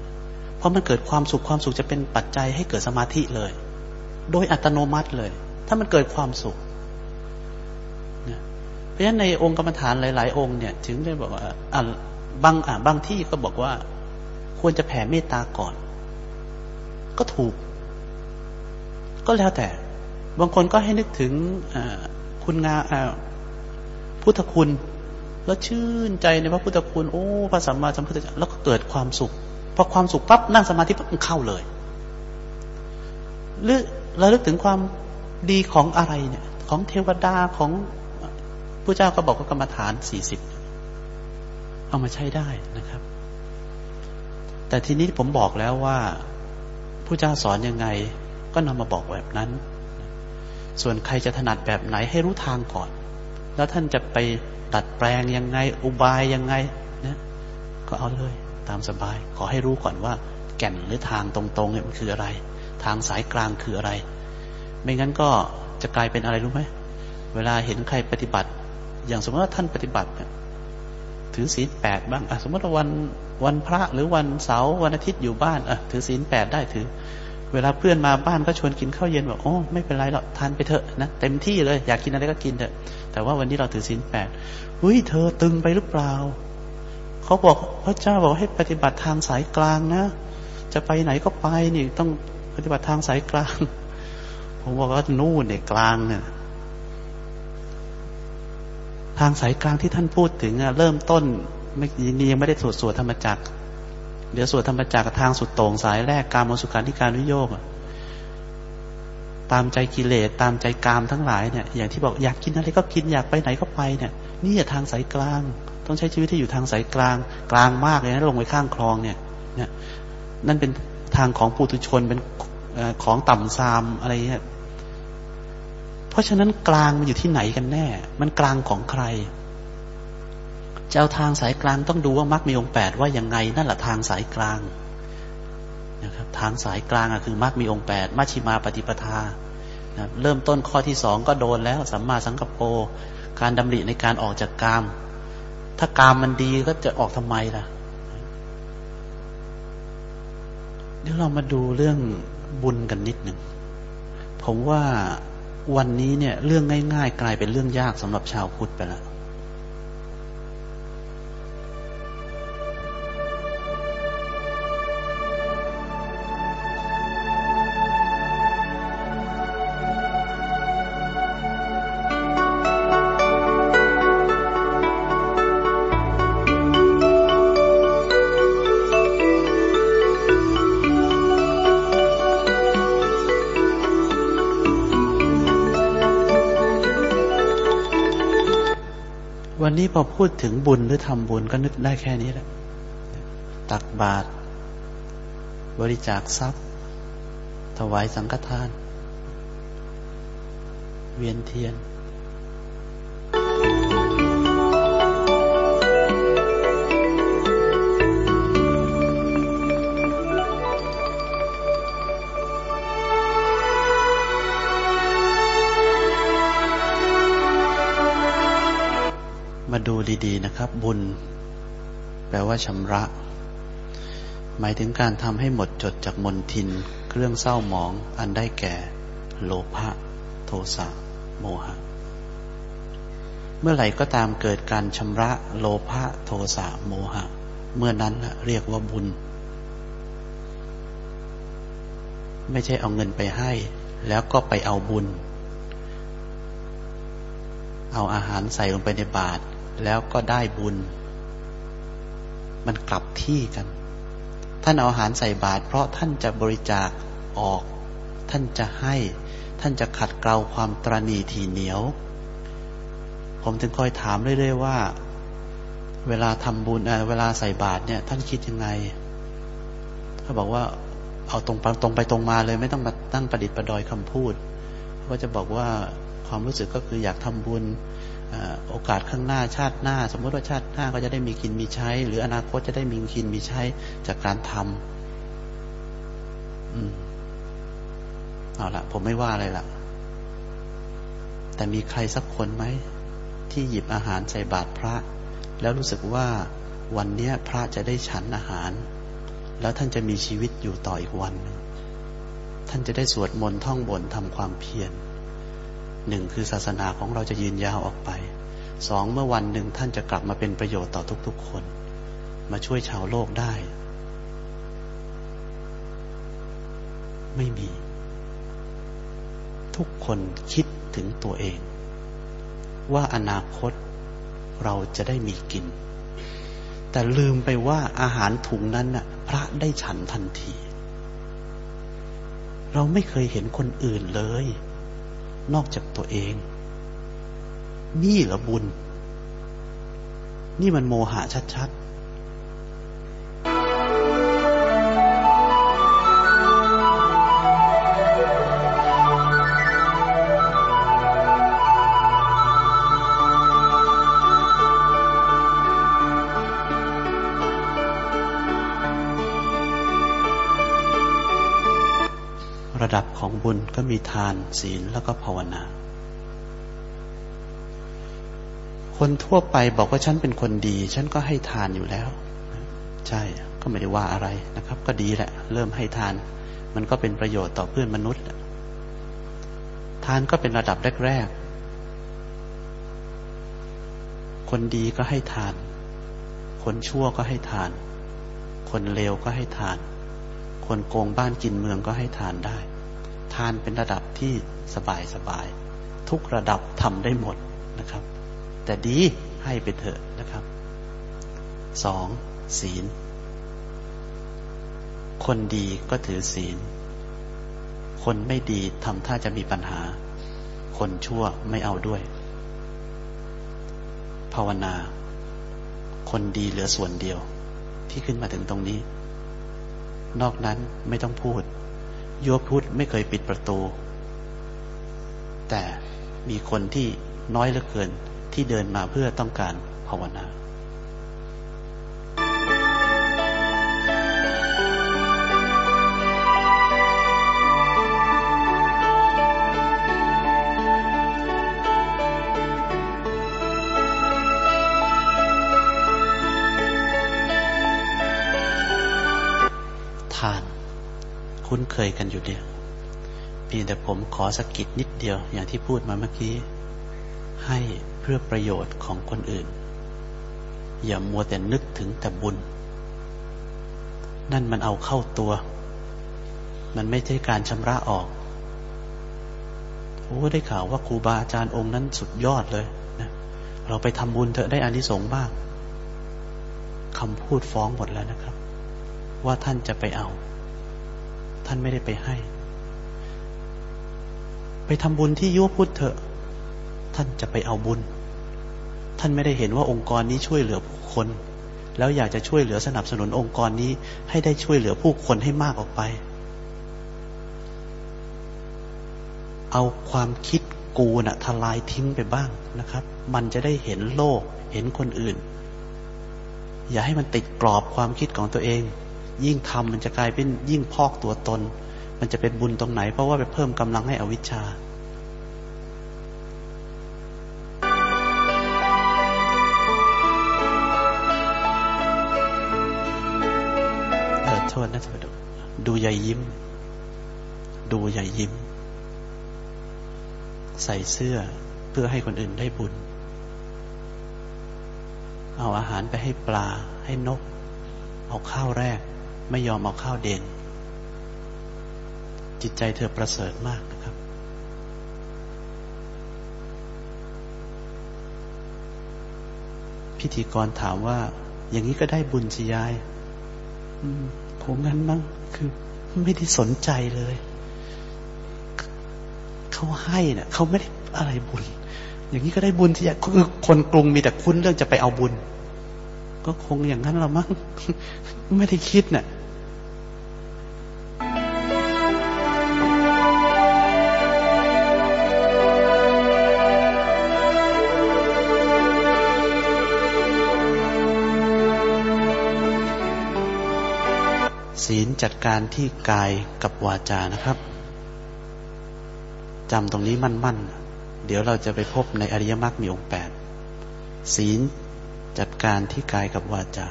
เพราะมันเกิดความสุขความสุขจะเป็นปัจจัยให้เกิดสมาธิเลย โดยอัตโนมัติเลย ถ้ามันเกิดความสุข ราะฉะนั้นในองค์กรรมฐานหลาย ๆ องค์เนี่ย ถึงได้บอกว่าอ่าบางอ่าบางที่ก็บอกว่า ควรจะแผ่เมตตาก่อน ก็ถูก ก็แล้วแต่ บางคนก็ให้นึกถึงคุณงาพุทธคุณ แล้วชื่นใจในพระพุทธคุณ โอ้พระสัมมาสัมพุทธเจ้าแล้วก็เกิดความสุขพอความสุขปั๊บนั่งสมาธิปั๊บเข้าเลยหรือเราลึกถึงความดีของอะไรเนี่ย ของเทวดาของ ระเจ้าก็บอกว่ากรรมฐานสี่สิบเอามาใช้ได้นะครับ แต่ทีนี้ผมบอกแล้วว่าผู้เจ้าสอนยังไง ก็นำมาบอกแบบนั้น ส่วนใครจะถนัดแบบไหนให้รู้ทางก่อน แล้วท่านจะไปตัดแปลงยังไง อุบายยังไงนะก็เอาเลย ตามสบาย ขอให้รู้ก่อนว่า แก่นหรือทางตรงๆเนี่ยมันคืออะไร ทางสายกลางคืออะไร ไม่งั้นก็จะกลายเป็นอะไรรู้ไหมเวลาเห็นใครปฏิบัติ อย่างสมมติว่าท่านปฏิบัติเนี่ยถือศีลแปดบ้างสมมติว่าวันวันพระหรือวันเสาร์วันอาทิตย์อยู่บ้านอะถือศีลแปดได้ถือ เวลาเพื่อนมาบ้านก็ชวนกินข้าวเย็นบอกโอ้ไม่เป็นไรหรอกทานไปเถอะนะเต็มที่เลยอยากกินอะไรก็กินเถอะ แต่ว่าวันนี้เราถือศีลแปดเฮ้ยเธอตึงไปหรือเปล่าเขาบอกพระเจ้าบอกให้ปฏิบัติทางสายกลางนะจะไปไหนก็ไปนี่ต้องปฏิบัติทางสายกลาง ผมบอกว่านู่นเนี่ยกลางเนี่ย ทางสายกลางที่ท่านพูดถึงเริ่มต้นไม่ยังไม่ได้สวดสวดธรรมจักร เดี๋ยวสวดธรรมจักรทางสุดโต่งสายแรกการมสุขานิการวิโยกตามใจกิเลสตามใจกามทั้งหลายเนี่ยอย่างที่บอกอยากกินอะไรก็กินอยากไปไหนก็ไปเนี่ยนี่ทางสายกลาง ต้องใช้ชีวิตที่อยู่ทางสายกลาง กลางมากเลยนะลงไปข้างคลองเนี่ยเนี่ยนั่นเป็นทางของปุถุชนเป็นของต่ำซามอะไรเงี้ย ราะฉะนั้นกลางมันอยู่ที่ไหนกันแน่ มันกลางของใคร จะเจ้าทางสายกลางต้องดูว่ามรรคมีองค์แปดว่ายังไงนั่นแหละทางสายกลางนะครับทางสายกลางคือมรรคมีองค์แปดมัชชิมาปฏิปทานะเริ่มต้นข้อที่สองก็โดนแล้วสัมมาสังกปรการดำริในการออกจากกาม ถ้ากามมันดีก็จะออกทำไมล่ะ เดี๋ยวเรามาดูเรื่องบุญกันนิดหนึ่ง ผมว่า วันนี้เนี่ย เรื่องง่าย ๆ กลายเป็นเรื่องยากสำหรับชาวพุทธไปแล้ว นี้พอพูดถึงบุญหรือทำบุญก็นึกได้แค่นี้แหละ ตักบาตรบริจาคทรัพย์ ถวายสังฆทาน เวียนเทียน ดีๆนะครับ บุญ แปลว่าชำระ หมายถึงการทำให้หมดจดจากมนทิน เครื่องเศร้าหมอง อันได้แก่ โลภะโทสะโมหะ เมื่อไหร่ก็ตามเกิดการชำระโลภะโทสะโมหะ เมื่อนั้นเรียกว่าบุญ ไม่ใช่เอาเงินไปให้ แล้วก็ไปเอาบุญเอาอาหารใส่ลงไปในบาตร แล้วก็ได้บุญ มันกลับที่กัน ท่านเอาอาหารใส่บาตรเพราะท่านจะบริจาคออก ท่านจะให้ ท่านจะขัดเกลาความตรณีทีเหนียว ผมถึงคอยถามเรื่อยๆว่า เวลาทำบุญเวลาใส่บาตรเนี่ย ท่านคิดยังไงเขาบอกว่าเอาตรงตรงไปตรงมาเลย ไม่ต้องมาตั้งประดิษฐ์ประดอยคำพูด ก็จะบอกว่าความรู้สึกก็คืออยากทำบุญ โอกาสข้างหน้าชาติหน้า สมมติว่าชาติหน้าก็จะได้มีกินมีใช้ หรืออนาคตจะได้มีกินมีใช้จากการทำอืมเอาละผมไม่ว่าอะไรละแต่มีใครสักคนไหม ที่หยิบอาหารใส่บาตรพระ แล้วรู้สึกว่าวันนี้พระจะได้ฉันอาหาร แล้วท่านจะมีชีวิตอยู่ต่ออีกวัน ท่านจะได้สวดมนต์ท่องบนทำความเพียร หนึ่งคือศาสนาของเราจะยืนยาวออกไปสองเมื่อวันหนึ่งท่านจะกลับมาเป็นประโยชน์ต่อทุกๆคน มาช่วยชาวโลกได้ ไม่มี ทุกคนคิดถึงตัวเอง ว่าอนาคตเราจะได้มีกิน แต่ลืมไปว่าอาหารถุงนั้นน่ะ พระได้ฉันทันที เราไม่เคยเห็นคนอื่นเลย นอกจากตัวเอง นี่เหรอบุญ นี่มันโมหะชัด ของบุญก็มีทานศีลแล้วก็ภาวนา คนทั่วไปบอกว่าฉันเป็นคนดี ฉันก็ให้ทานอยู่แล้ว ใช่ก็ไม่ได้ว่าอะไรนะครับ ก็ดีแหละ เริ่มให้ทาน มันก็เป็นประโยชน์ต่อเพื่อนมนุษย์ทานก็เป็นระดับแรกๆคนดีก็ให้ทาน คนชั่วก็ให้ทาน คนเลวก็ให้ทานคนโกงบ้านกินเมืองก็ให้ทานได้านเป็นระดับที่สบายสบาย ทุกระดับทำได้หมดนะครับ แต่ดีให้ไปเถอะนะครับสองศีล คนดีก็ถือศีล คนไม่ดีทำท่าจะมีปัญหา คนชั่วไม่เอาด้วย ภาวนา คนดีเหลือส่วนเดียว ที่ขึ้นมาถึงตรงนี้ นอกนั้นไม่ต้องพูด ยัวพุทธไม่เคยปิดประตู แต่มีคนที่น้อยเหลือเกินที่เดินมาเพื่อต้องการภาวนา เคยกันอยู่เดียวเพียงแต่ผมขอสกิดนิดเดียว อย่างที่พูดมาเมื่อกี้ ให้เพื่อประโยชน์ของคนอื่น อย่ามัวแต่นึกถึงแต่บุญ นั่นมันเอาเข้าตัว มันไม่ใช่การชำระออกโอ้ได้ข่าวว่าครูบาอาจารย์องค์นั้นสุดยอดเลยนะเราไปทำบุญเถอะได้อานิสงส์บ้างคำพูดฟ้องหมดแล้วนะครับ ว่าท่านจะไปเอา ท่านไม่ได้ไปให้ ไปทำบุญที่ยุพุทธเถอะ ท่านจะไปเอาบุญ ท่านไม่ได้เห็นว่าองค์กรนี้ช่วยเหลือผู้คน แล้วอยากจะช่วยเหลือสนับสนุนองค์กรนี้ให้ได้ช่วยเหลือผู้คนให้มากออกไป เอาความคิดกูนะ่ะทลายทิ้งไปบ้างนะครับ มันจะได้เห็นโลก เห็นคนอื่น อย่าให้มันติดกรอบความคิดของตัวเอง ยิ่งทำมันจะกลายเป็นยิ่งพอกตัวตน มันจะเป็นบุญตรงไหน เพราะว่าไปเพิ่มกำลังให้อวิชชาเออโทษนะโทษดูใหญ่ยิ้ม ดูใหญ่ยิ้ม ใส่เสื้อเพื่อให้คนอื่นได้บุญ เอาอาหารไปให้ปลาให้นก เอาข้าวแรก ไม่ยอมเอาข้าวเด่น จิตใจเธอประเสริฐมากนะครับ พิธีกรถามว่า อย่างนี้ก็ได้บุญสิยายผมงั้นมั้งคือไม่ได้สนใจเลย เขาให้นะ่ะเขาไม่ได้อะไรบุญ อย่างนี้ก็ได้บุญที่ยายคือคนกรุงมีแต่คุ้นเรื่องจะไปเอาบุญ ก็คงอย่างนั้นละมั้งไม่ได้คิดนะ่ะ ศีลจัดการที่กายกับวาจานะครับจำตรงนี้มั่นๆ เดี๋ยวเราจะไปพบในอริยมรรคมีองค์แปดศีลจัดการที่กายกับวาจา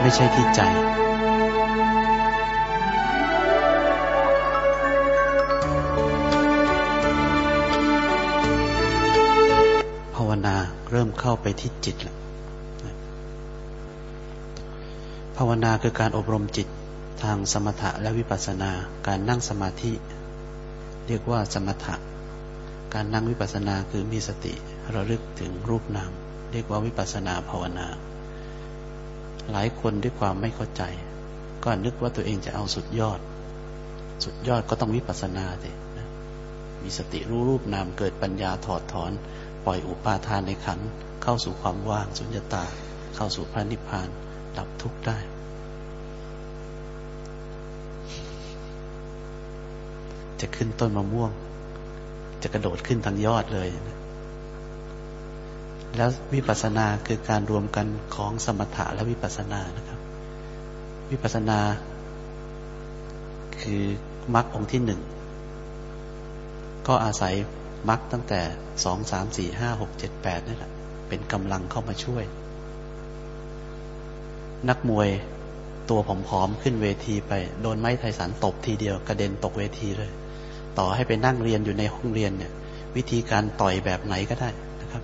ไม่ใช่ที่ใจ เข้าไปที่จิตแล้วภาวนาคือการอบรมจิตทางสมถะและวิปัสสนา การนั่งสมาธิ เรียกว่าสมถะ การนั่งวิปัสสนาคือมีสติระลึกถึงรูปนาม เรียกว่าวิปัสสนาภาวนา หลายคนด้วยความไม่เข้าใจ ก็นึกว่าตัวเองจะเอาสุดยอด สุดยอดก็ต้องวิปัสสนาสิมีสติรู้รูปนามเกิดปัญญาถอดถอน ปล่อยอุปาทานในขัน เข้าสู่ความว่างสุญญตา เข้าสู่พระนิพพานดับทุกข์ได้ จะขึ้นต้นมะม่วง จะกระโดดขึ้นทางยอดเลยแล้ววิปัสสนาคือการรวมกันของสมถะและวิปัสสนานะครับ วิปัสสนา คือมรรคองค์ที่หนึ่งก็อาศัยมรรคตั้งแต่สองสามสี่ห้าหกเจ็ดแปดนี่แหละ เป็นกำลังเข้ามาช่วย นักมวยตัวผอมๆขึ้นเวทีไป โดนไม้ไทสันตบทีเดียวกระเด็นตกเวทีเลย ต่อให้ไปนั่งเรียนอยู่ในห้องเรียนเนี่ย วิธีการต่อยแบบไหนก็ได้นะครับ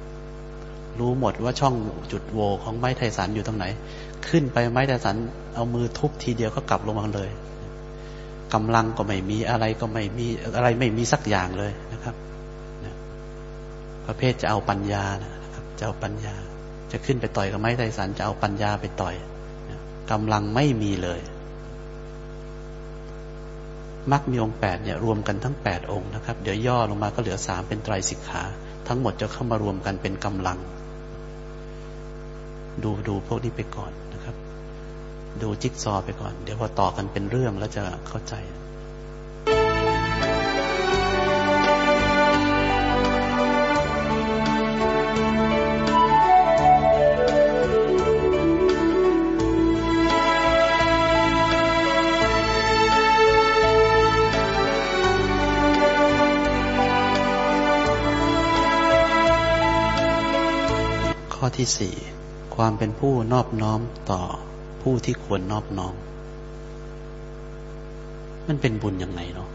รู้หมดว่าช่องจุดโวของไม้ไทสันอยู่ตรงไหน ขึ้นไปไม้ไทสันเอามือทุบทีเดียวก็กลับลงมาเลยกำลังก็ไม่มีอะไรก็ไม่มีอะไรไม่มีสักอย่างเลยนะครับประเภทจะเอาปัญญานะ จะเอาปัญญา จะขึ้นไปต่อยกับไม้ไทสันจะเอาปัญญาไปต่อยกำลังไม่มีเลยมรรคมีองค์แปดเนี่ยรวมกันทั้งแปดองค์นะครับ เดี๋ยวย่อลงมาก็เหลือสามเป็นไตรสิกขา ทั้งหมดจะเข้ามารวมกันเป็นกำลัง ดูดูพวกนี้ไปก่อนนะครับ ดูจิ๊กซอไปก่อน เดี๋ยวพอต่อกันเป็นเรื่องแล้วจะเข้าใจ ที่สี่ความเป็นผู้นอบน้อมต่อผู้ที่ควรนอบน้อม มันเป็นบุญยังไงเนาะ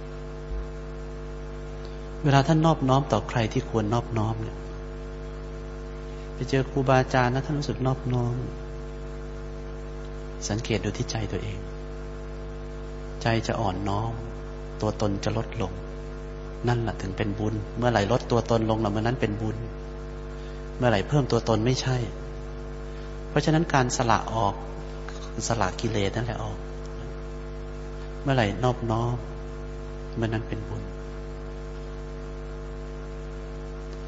เวลาท่านนอบน้อมต่อใครที่ควรนอบน้อมเนี่ยไปเจอครูบาอาจารย์นะท่านรู้สึกนอบน้อม สังเกตดูที่ใจตัวเอง ใจจะอ่อนน้อม ตัวตนจะลดลง นั่นแหละถึงเป็นบุญ เมื่อไหร่ลดตัวตนลงแล้วเมื่อนั้นเป็นบุญ เมื่อไหร่เพิ่มตัวตนไม่ใช่ เพราะฉะนั้นการสละออกสละกิเลสนั่นแหละออก เมื่อไหร่นอบน้อมเมื่อนั้นเป็นบุญ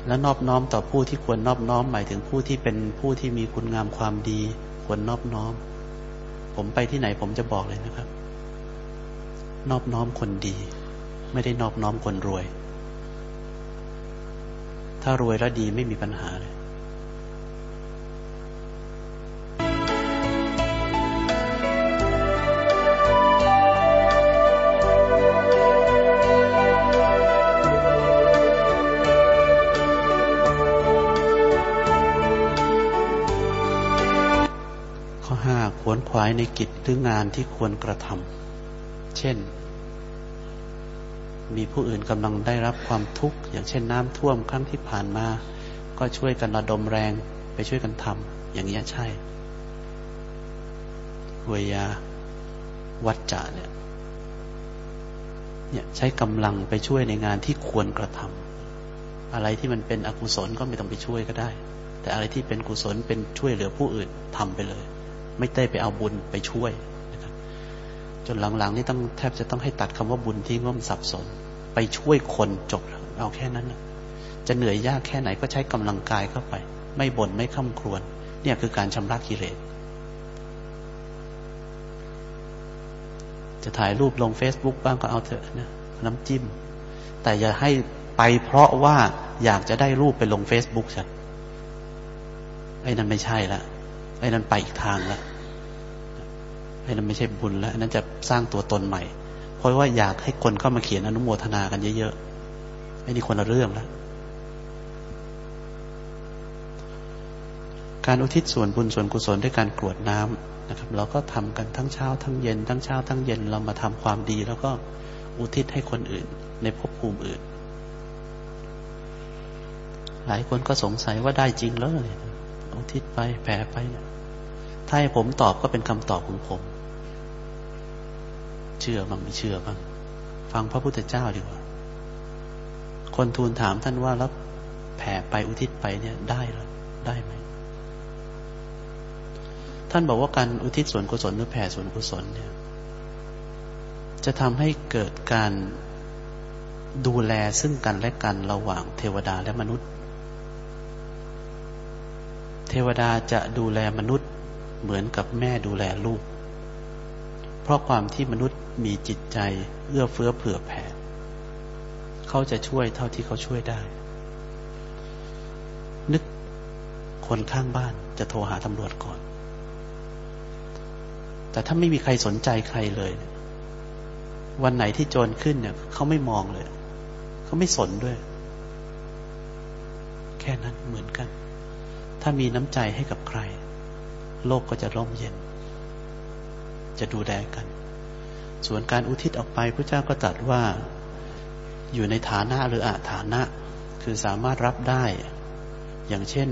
แล้วนอบน้อมต่อผู้ที่ควรนอบน้อมหมายถึงผู้ที่เป็นผู้ที่มีคุณงามความดี ควรนอบน้อม ผมไปที่ไหนผมจะบอกเลยนะครับ นอบน้อมคนดี ไม่ได้นอบน้อมคนรวย ถ้ารวยแล้วดีไม่มีปัญหาเลยายในกิจหรืองานที่ควรกระทำเช่น มีผู้อื่นกำลังได้รับความทุกข์ อย่างเช่นน้ำท่วมครั้งที่ผ่านมา ก็ช่วยกันระดมแรงไปช่วยกันทำอย่างนี้ใช่เวยาวัจจะเนี่ยเนี่ยใช้กำลังไปช่วยในงานที่ควรกระทำอะไรที่มันเป็นอกุศลก็ไม่ต้องไปช่วยก็ได้ แต่อะไรที่เป็นกุศลเป็นช่วยเหลือผู้อื่นทำไปเลย ไม่ได้ไปเอาบุญไปช่วยนะครับจนหลังๆนี่ต้องแทบจะต้องให้ตัดคำว่าบุญที่ง่อมสับสน ไปช่วยคนจบเอาแค่นั้นนะจะเหนื่อยยากแค่ไหนก็ใช้กำลังกายเข้าไป ไม่บน่นไม่ข้าครวน เนี่ยคือการชำระกิเลสจะถ่ายรูปลงเฟซบุ๊กบ้างก็เอาเถอะนะน้ำจิ้ม แต่อย่าให้ไปเพราะว่าอยากจะได้รูปไปลงเฟซบุ๊กใช่ไอ้นั่นไม่ใช่ละ ไอ้นั้นไปอีกทางแล้วไอ้นั้นไม่ใช่บุญแล้วนั้นจะสร้างตัวตนใหม่ เพราะว่าอยากให้คนเข้ามาเขียนอนุโมทนากันเยอะๆไอ้นี่คนละเรื่องแล้วการอุทิศส่วนบุญส่วนกุศลด้วยการกรวดน้ำนะครับ เราก็ทำกันทั้งเช้าทั้งเย็น ทั้งเช้าทั้งเย็นเรามาทำความดี แล้วก็อุทิศให้คนอื่น ในภพภูมิอื่น หลายคนก็สงสัยว่าได้จริงแล้วเนี่ยอุทิศไปแผ่ไปเนี่ย ถ้าให้ผมตอบก็เป็นคำตอบของผม เชื่อบ้างไม่เชื่อบ้างฟังพระพุทธเจ้าดีกว่า คนทูลถามท่านว่าแล้วแผ่ไปอุทิศไปเนี่ยได้หรือได้ไหมท่านบอกว่าการอุทิศส่วนกุศลหรือแผ่ส่วนกุศลเนี่ย จะทำให้เกิดการดูแลซึ่งกันและกันระหว่างเทวดาและมนุษย์ เทวดาจะดูแลมนุษย์ เหมือนกับแม่ดูแลลูก เพราะความที่มนุษย์มีจิตใจเอื้อเฟื้อเผื่อแผ่เขาจะช่วยเท่าที่เขาช่วยได้ นึกคนข้างบ้านจะโทรหาตำรวจก่อน แต่ถ้าไม่มีใครสนใจใครเลย วันไหนที่โจรขึ้นเนี่ยเขาไม่มองเลย เขาไม่สนด้วย แค่นั้นเหมือนกัน ถ้ามีน้ำใจให้กับใคร โลกก็จะร่มเย็น จะดูแลกัน ส่วนการอุทิศออกไปพระเจ้าก็ตรัสว่าอยู่ในฐานะหรืออาฐานะ คือสามารถรับได้ อย่างเช่น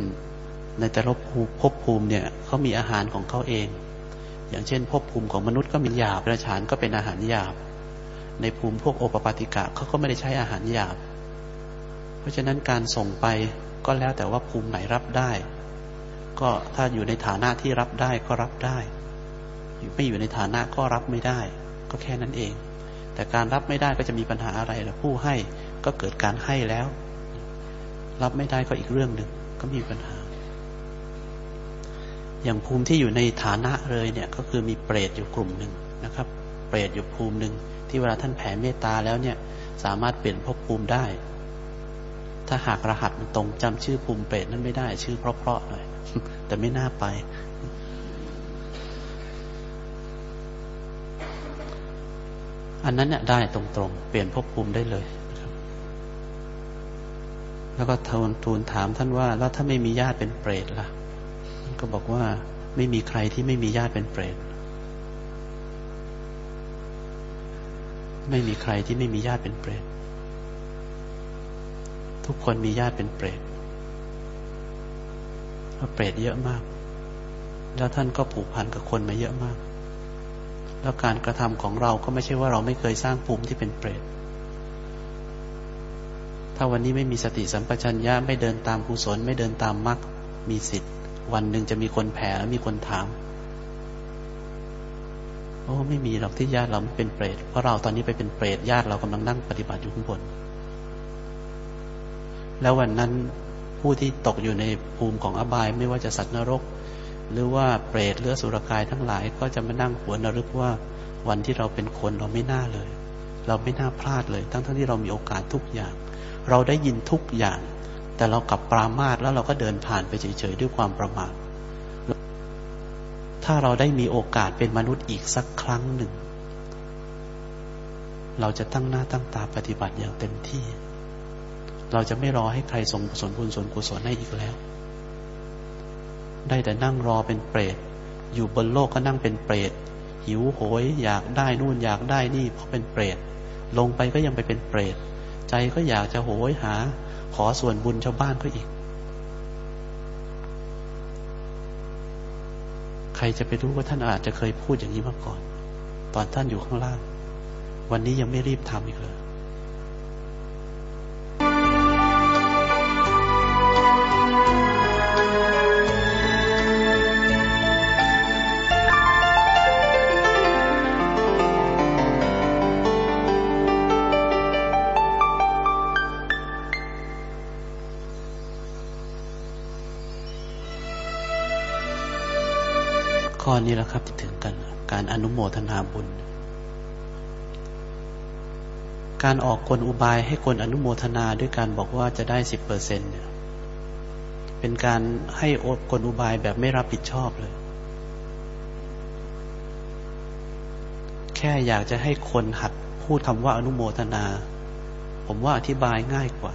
ในแต่ละภพภูมิเนี่ยเขามีอาหารของเขาเอง อย่างเช่นภพภูมิของมนุษย์ก็มีหยาบประชานก็เป็นอาหารหยาบ ในภูมิพวกโอปปาติกะเขาก็ไม่ได้ใช้อาหารหยาบ เพราะฉะนั้นการส่งไปก็แล้วแต่ว่าภูมิไหนรับได้ ก็ถ้าอยู่ในฐานะที่รับได้ก็รับได้ ไม่อยู่ในฐานะก็รับไม่ได้ ก็แค่นั้นเอง แต่การรับไม่ได้ก็จะมีปัญหาอะไรล่ะผู้ให้ก็เกิดการให้แล้ว รับไม่ได้ก็อีกเรื่องหนึ่งก็มีปัญหา อย่างภูมิที่อยู่ในฐานะเลยเนี่ย ก็คือมีเปรตอยู่กลุ่มหนึ่งนะครับ เปรตอยู่ภูมิหนึ่งที่เวลาท่านแผ่เมตตาแล้วเนี่ย สามารถเปลี่ยนภพภูมิได้ถ้าหากรหัสมันตรงจำชื่อภูมิเปรตนั้นไม่ได้ ชื่อเพราะๆหน่อย แต่ไม่น่าไป อันนั้นเนี่ยได้ตรงๆ เปลี่ยนภพภูมิได้เลยแล้วก็ทูลทูลถามท่านว่า แล้วถ้าไม่มีญาติเป็นเปรตล่ะก็บอกว่าไม่มีใครที่ไม่มีญาติเป็นเปรต ไม่มีใครที่ไม่มีญาติเป็นเปรต ทุกคนมีญาติเป็นเปรต เพราะเปรตเยอะมาก แล้วท่านก็ผูกพันกับคนมาเยอะมาก แล้วการกระทำของเราก็ไม่ใช่ว่าเราไม่เคยสร้างภูมิที่เป็นเปรต ถ้าวันนี้ไม่มีสติสัมปชัญญะไม่เดินตามกุศลไม่เดินตามมรรคมีสิทธิ์ วันหนึ่งจะมีคนแผ่แล้วมีคนถาม โอ้ไม่มีหรอกที่ญาติเราเป็นเปรต เพราะเราตอนนี้ไปเป็นเปรตญาติเรากำลังนั่งปฏิบัติอยู่ข้างบน แล้ววันนั้น ผู้ที่ตกอยู่ในภูมิของอบายไม่ว่าจะสัตว์นรก หรือว่าเปรตเลือสุรกายทั้งหลาย ก็จะมานั่งหวนรึกว่าวันที่เราเป็นคนเราไม่น่าเลย เราไม่น่าพลาดเลย ทั้งทั้งที่เรามีโอกาสทุกอย่าง เราได้ยินทุกอย่าง แต่เรากลับปรามาสแล้วเราก็เดินผ่านไปเฉยๆด้วยความประมาทถ้าเราได้มีโอกาสเป็นมนุษย์อีกสักครั้งหนึ่ง เราจะตั้งหน้าตั้งตาปฏิบัติอย่างเต็มที่ เราจะไม่รอให้ใครส่งส่วนบุญส่วนกุศลให้อีกแล้ว ได้แต่นั่งรอเป็นเปรต อยู่บนโลกก็นั่งเป็นเปรต หิวโหย อยากได้นู่นอยากได้นี่เพราะเป็นเปรต ลงไปก็ยังไปเป็นเปรต ใจก็อยากจะโหยหา ขอส่วนบุญชาวบ้านก็อีก ใครจะไปรู้ว่าท่านอาจจะเคยพูดอย่างนี้มาก่อน ตอนท่านอยู่ข้างล่าง วันนี้ยังไม่รีบทำอีกเลย นี้แหละครับ ที่ถึงกัน การอนุโมทนาบุญ การออกกลอุบายให้คนอนุโมทนาด้วยการบอกว่าจะได้สิบเปอร์เซ็นเนี่ยเป็นการให้อดกลอุบายแบบไม่รับผิดชอบเลย แค่อยากจะให้คนหัดพูดคำว่าอนุโมทนา ผมว่าอธิบายง่ายกว่า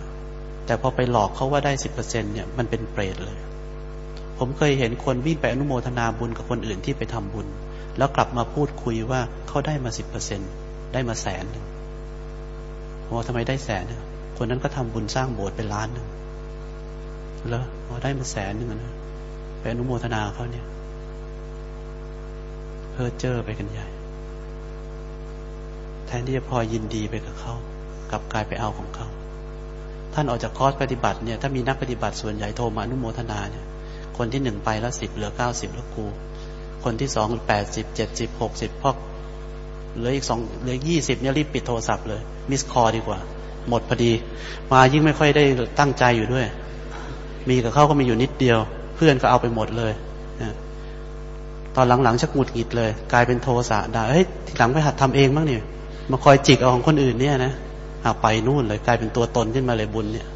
แต่พอไปหลอกเขาว่าได้สิบเปอร์เซ็นเนี่ย มันเป็นเปรตเลย ผมเคยเห็นคนวิ่งไปอนุโมทนาบุญกับคนอื่นที่ไปทำบุญ แล้วกลับมาพูดคุยว่าเขาได้มาสิบเปอร์เซ็นได้มาแสนหนึ่งโอ้ทำไมได้แสนนึงคนนั้นก็ทำบุญสร้างโบสถ์เป็นล้านหนึ่งแล้วพอได้มาแสนหนึ่งนะไปอนุโมทนาเขาเนี่ยเพ้อเจ้อไปกันใหญ่ แทนที่จะพอยินดีไปกับเขากลับกลายไปเอาของเขา ท่านออกจากคอร์สปฏิบัติเนี่ย ถ้ามีนักปฏิบัติส่วนใหญ่โทรมาอนุโมทนาเนี่ย คนที่หนึ่งไปแล้วสิบเหลือเก้าสิบแล้วกู คนที่สองแปดสิบเจ็ดสิบหกสิบพอกเหลืออีกสองเหลือยี่สิบเนี่ยรีบปิดโทรศัพท์เลย มิสคอดีกว่า หมดพอดี มายิ่งไม่ค่อยได้ตั้งใจอยู่ด้วย มีกับเขาก็มีอยู่นิดเดียว เพื่อนก็เอาไปหมดเลยตอนหลังๆชักหงุดหงิดเลย กลายเป็นโทสะด่าเฮ้ยทีหลังไปหัดทำเองบ้างเนี่ยมาคอยจิกเอาของคนอื่นเนี่ยนะเอาไปนู่นเลย กลายเป็นตัวตนขึ้นมาเลยบุญเนี่ย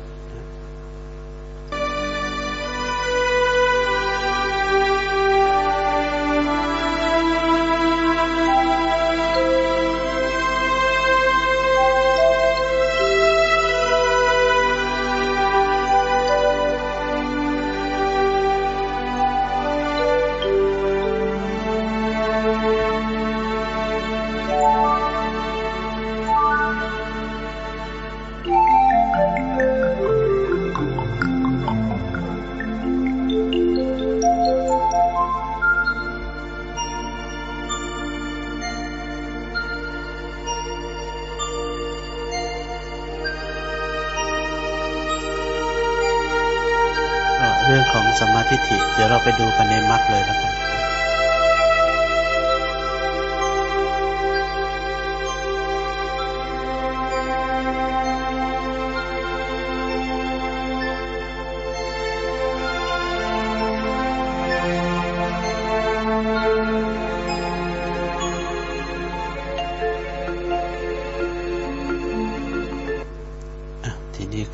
ไปดูกันในมรรคเลยแล้วกัน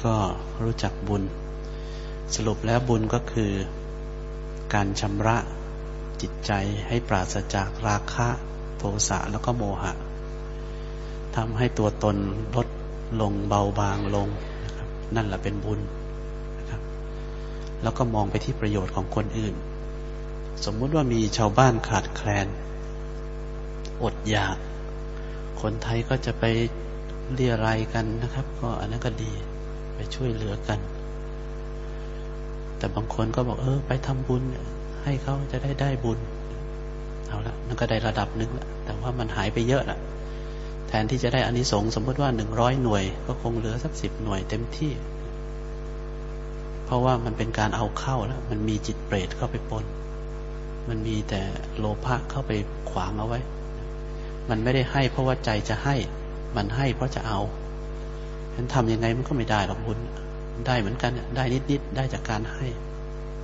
ก็รู้จักบุญ สรุปแล้วบุญก็คือ การชำระจิตใจให้ปราศจากราคะโทสะแล้วก็โมหะทำให้ตัวตนลดลงเบาบางลงนะครับ นั่นแหละเป็นบุญนะครับ แล้วก็มองไปที่ประโยชน์ของคนอื่น สมมุติว่ามีชาวบ้านขาดแคลน อดอยาก คนไทยก็จะไปเรียรายกันนะครับ ก็อันนั้นก็ดีช่วยเหลือกัน แต่บางคนก็บอกเออ ไปทำบุญ ให้เขาจะได้ได้บุญ เอาละนั่นก็ได้ระดับหนึ่งละแต่ว่ามันหายไปเยอะละแทนที่จะได้อานิสงส์สมมติว่าหนึ่งร้อยหน่วย ก็คงเหลือสักสิบหน่วยเต็มที่ เพราะว่ามันเป็นการเอาเข้าแล้วมันมีจิตเปรตเข้าไปปนมันมีแต่โลภะเข้าไปขวางเอาไว้ มันไม่ได้ให้เพราะว่าใจจะให้ มันให้เพราะจะเอาฉะนั้นทำยังไงมันก็ไม่ได้หรอกบุญ ได้เหมือนกันได้นิดๆได้จากการให้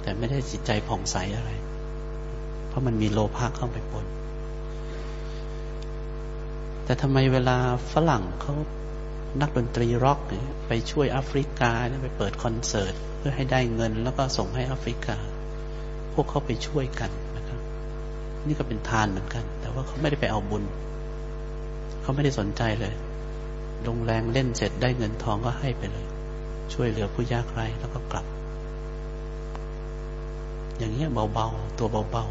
แต่ไม่ได้จิตใจผ่องใสอะไร เพราะมันมีโลภะเข้าไปปนแต่ทำไมเวลาฝรั่งเขานักดนตรีร็อกไปช่วยแอฟริกาไปเปิดคอนเสิร์ต เพื่อให้ได้เงินแล้วก็ส่งให้แอฟริกา พวกเขาไปช่วยกันนะครับ นี่ก็เป็นทานเหมือนกัน แต่ว่าเขาไม่ได้ไปเอาบุญ เขาไม่ได้สนใจเลยลงแรงเล่นเสร็จได้เงินทองก็ให้ไปเลย ช่วยเหลือผู้ยากไร้แล้วก็กลับ อย่างเงี้ยเบาๆ ตัวเบา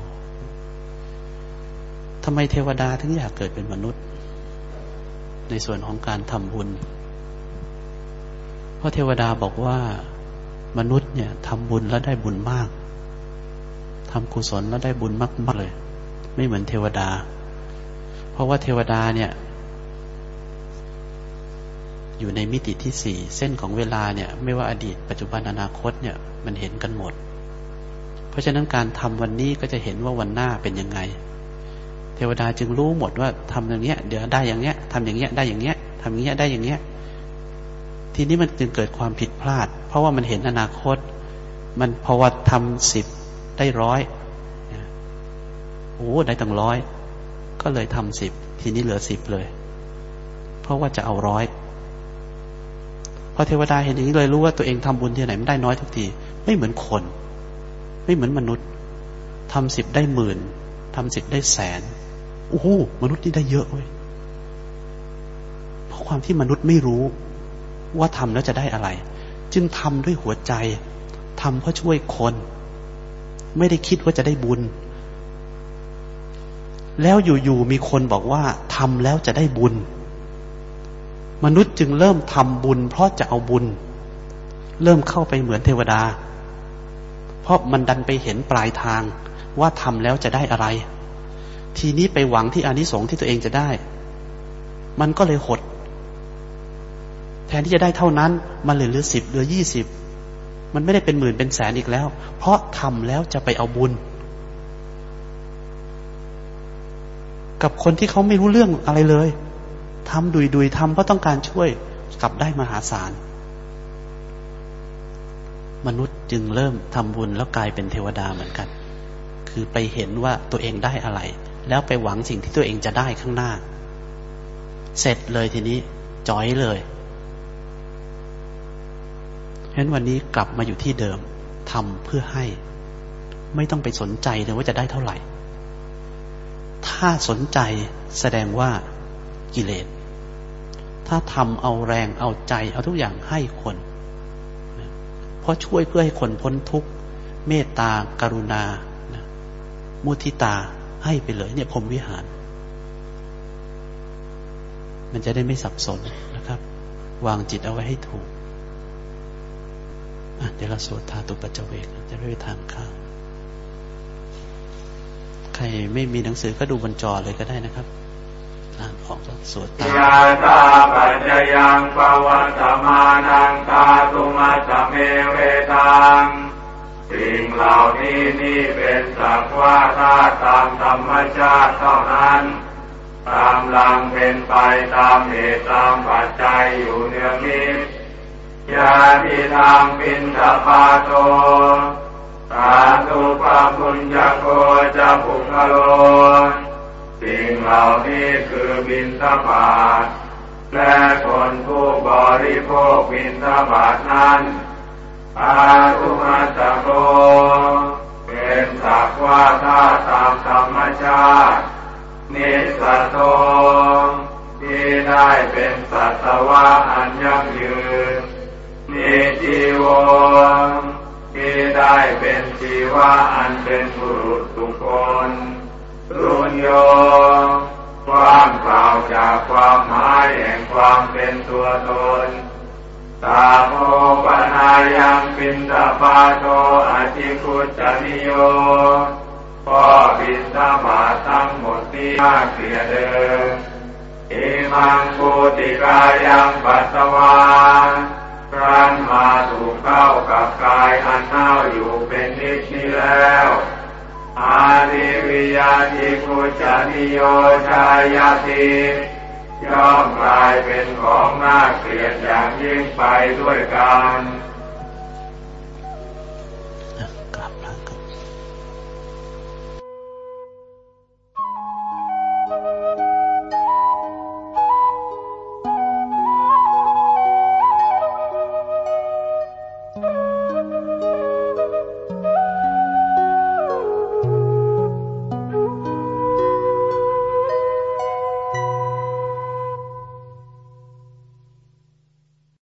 ๆทำไมเทวดาถึงอยากเกิดเป็นมนุษย์ ในส่วนของการทำบุญ เพราะเทวดาบอกว่ามนุษย์เนี่ยทำบุญแล้วได้บุญมากทำกุศลแล้วได้บุญมากๆเลย ไม่เหมือนเทวดา เพราะว่าเทวดาเนี่ย อยู่ในมิติที่สี่เส้นของเวลาเนี่ยไม่ว่าอดีต ปัจจุบันอนาคตเนี่ยมันเห็นกันหมด เพราะฉะนั้นการทำวันนี้ก็จะเห็นว่าวันหน้าเป็นยังไง เทวดาจึงรู้หมดว่าทำอย่างเงี้ย เดี๋ยวได้อย่างเงี้ยทำอย่างเงี้ยได้อย่างเงี้ยทำอย่างเงี้ยได้อย่างเงี้ย ทีนี้มันจึงเกิดความผิดพลาด เพราะว่ามันเห็นอนาคต มันพอว่าทำสิบได้ร้อยโอ้ได้ตั้งร้อยก็เลยทำสิบทีนี้เหลือสิบเลย เพราะว่าจะเอาร้อย พอเทวดาเห็นอย่างนี้เลยรู้ว่าตัวเองทำบุญที่ไหนมันได้น้อยทุกที ไม่เหมือนคน ไม่เหมือนมนุษย์ทำสิบได้หมื่นทำสิบได้แสนโอ้โหมนุษย์นี่ได้เยอะเว้ยเพราะความที่มนุษย์ไม่รู้ว่าทำแล้วจะได้อะไร จึงทำด้วยหัวใจทำเพื่อช่วยคน ไม่ได้คิดว่าจะได้บุญ แล้วอยู่ๆมีคนบอกว่าทำแล้วจะได้บุญ มนุษย์จึงเริ่มทำบุญ เพราะจะเอาบุญ เริ่มเข้าไปเหมือนเทวดา เพราะมันดันไปเห็นปลายทางว่าทำแล้วจะได้อะไร ทีนี้ไปหวังที่อานิสงส์ที่ตัวเองจะได้ มันก็เลยหด แทนที่จะได้เท่านั้น มันเหลือเลือสิบเหลือยี่สิบมันไม่ได้เป็นหมื่นเป็นแสนอีกแล้ว เพราะทำแล้วจะไปเอาบุญ กับคนที่เขาไม่รู้เรื่องอะไรเลย ทำดุยดุยทำเพราะต้องการช่วยกลับได้มหาศาล มนุษย์จึงเริ่มทำบุญแล้วกลายเป็นเทวดาเหมือนกัน คือไปเห็นว่าตัวเองได้อะไร แล้วไปหวังสิ่งที่ตัวเองจะได้ข้างหน้า เสร็จเลยทีนี้จอยเลยฉะนั้นวันนี้กลับมาอยู่ที่เดิมทำเพื่อให้ ไม่ต้องไปสนใจเลยว่าจะได้เท่าไหร่ ถ้าสนใจแสดงว่ากิเลส ถ้าทำเอาแรงเอาใจ เอาทุกอย่างให้คน เพราะช่วยเพื่อให้คนพ้นทุกข์เมตตากรุณามุทิตาให้ไปเลย เนี่ยพรมวิหาร มันจะได้ไม่สับสนนะครับ วางจิตเอาไว้ให้ถูกเดี๋ยวเราสวดทาตุปัจเจเวกจะได้ไปทานข้าวใครไม่มีหนังสือก็ดูบนจอเลยก็ได้นะครับ อ่านออกสวดตามยาตาปัจจยังปวัตมานังตาตุมาสเมเวตัง
สิ่งเหล่านี้นี่เป็นสักว่าธาตุตามธรรมชาติเท่านั้น ตามลังเป็นไปตามเหตุตามปัจจัยอยู่เนืองนิดยาทิทางปินทปาโตสาธุปะปุญญโกจะปุคโล สิ่งเหล่านี้คือบินทบาทและคนผู้บริโภคบินทบาทนั้นอารุมาตโกเป็นสักว่าถ้าตามธรรมชาตินิสโตที่ได้เป็นสัตวะอันยั่งยืนนิจิวที่ได้เป็นชีวะอันเป็นบุรุษทุกคน รุญโยความกล่าวจากความหมายแห่งความเป็นตัวตนตาโมปนายังปินตาปาโตอาจิคุจนิโยพ่อบินตาบาทั้งหมดที่มาเกลียเดิมอิมังภูติกายังปัสสวาครั้นมาถูกเข้ากับกายอันเน่าอยู่เป็นนิดนี้แล้ว อาดิวิยาติภูจานิโยชายาติย่อมกลายเป็นของน่าเกลียดอย่างยิ่งไปด้วยกัน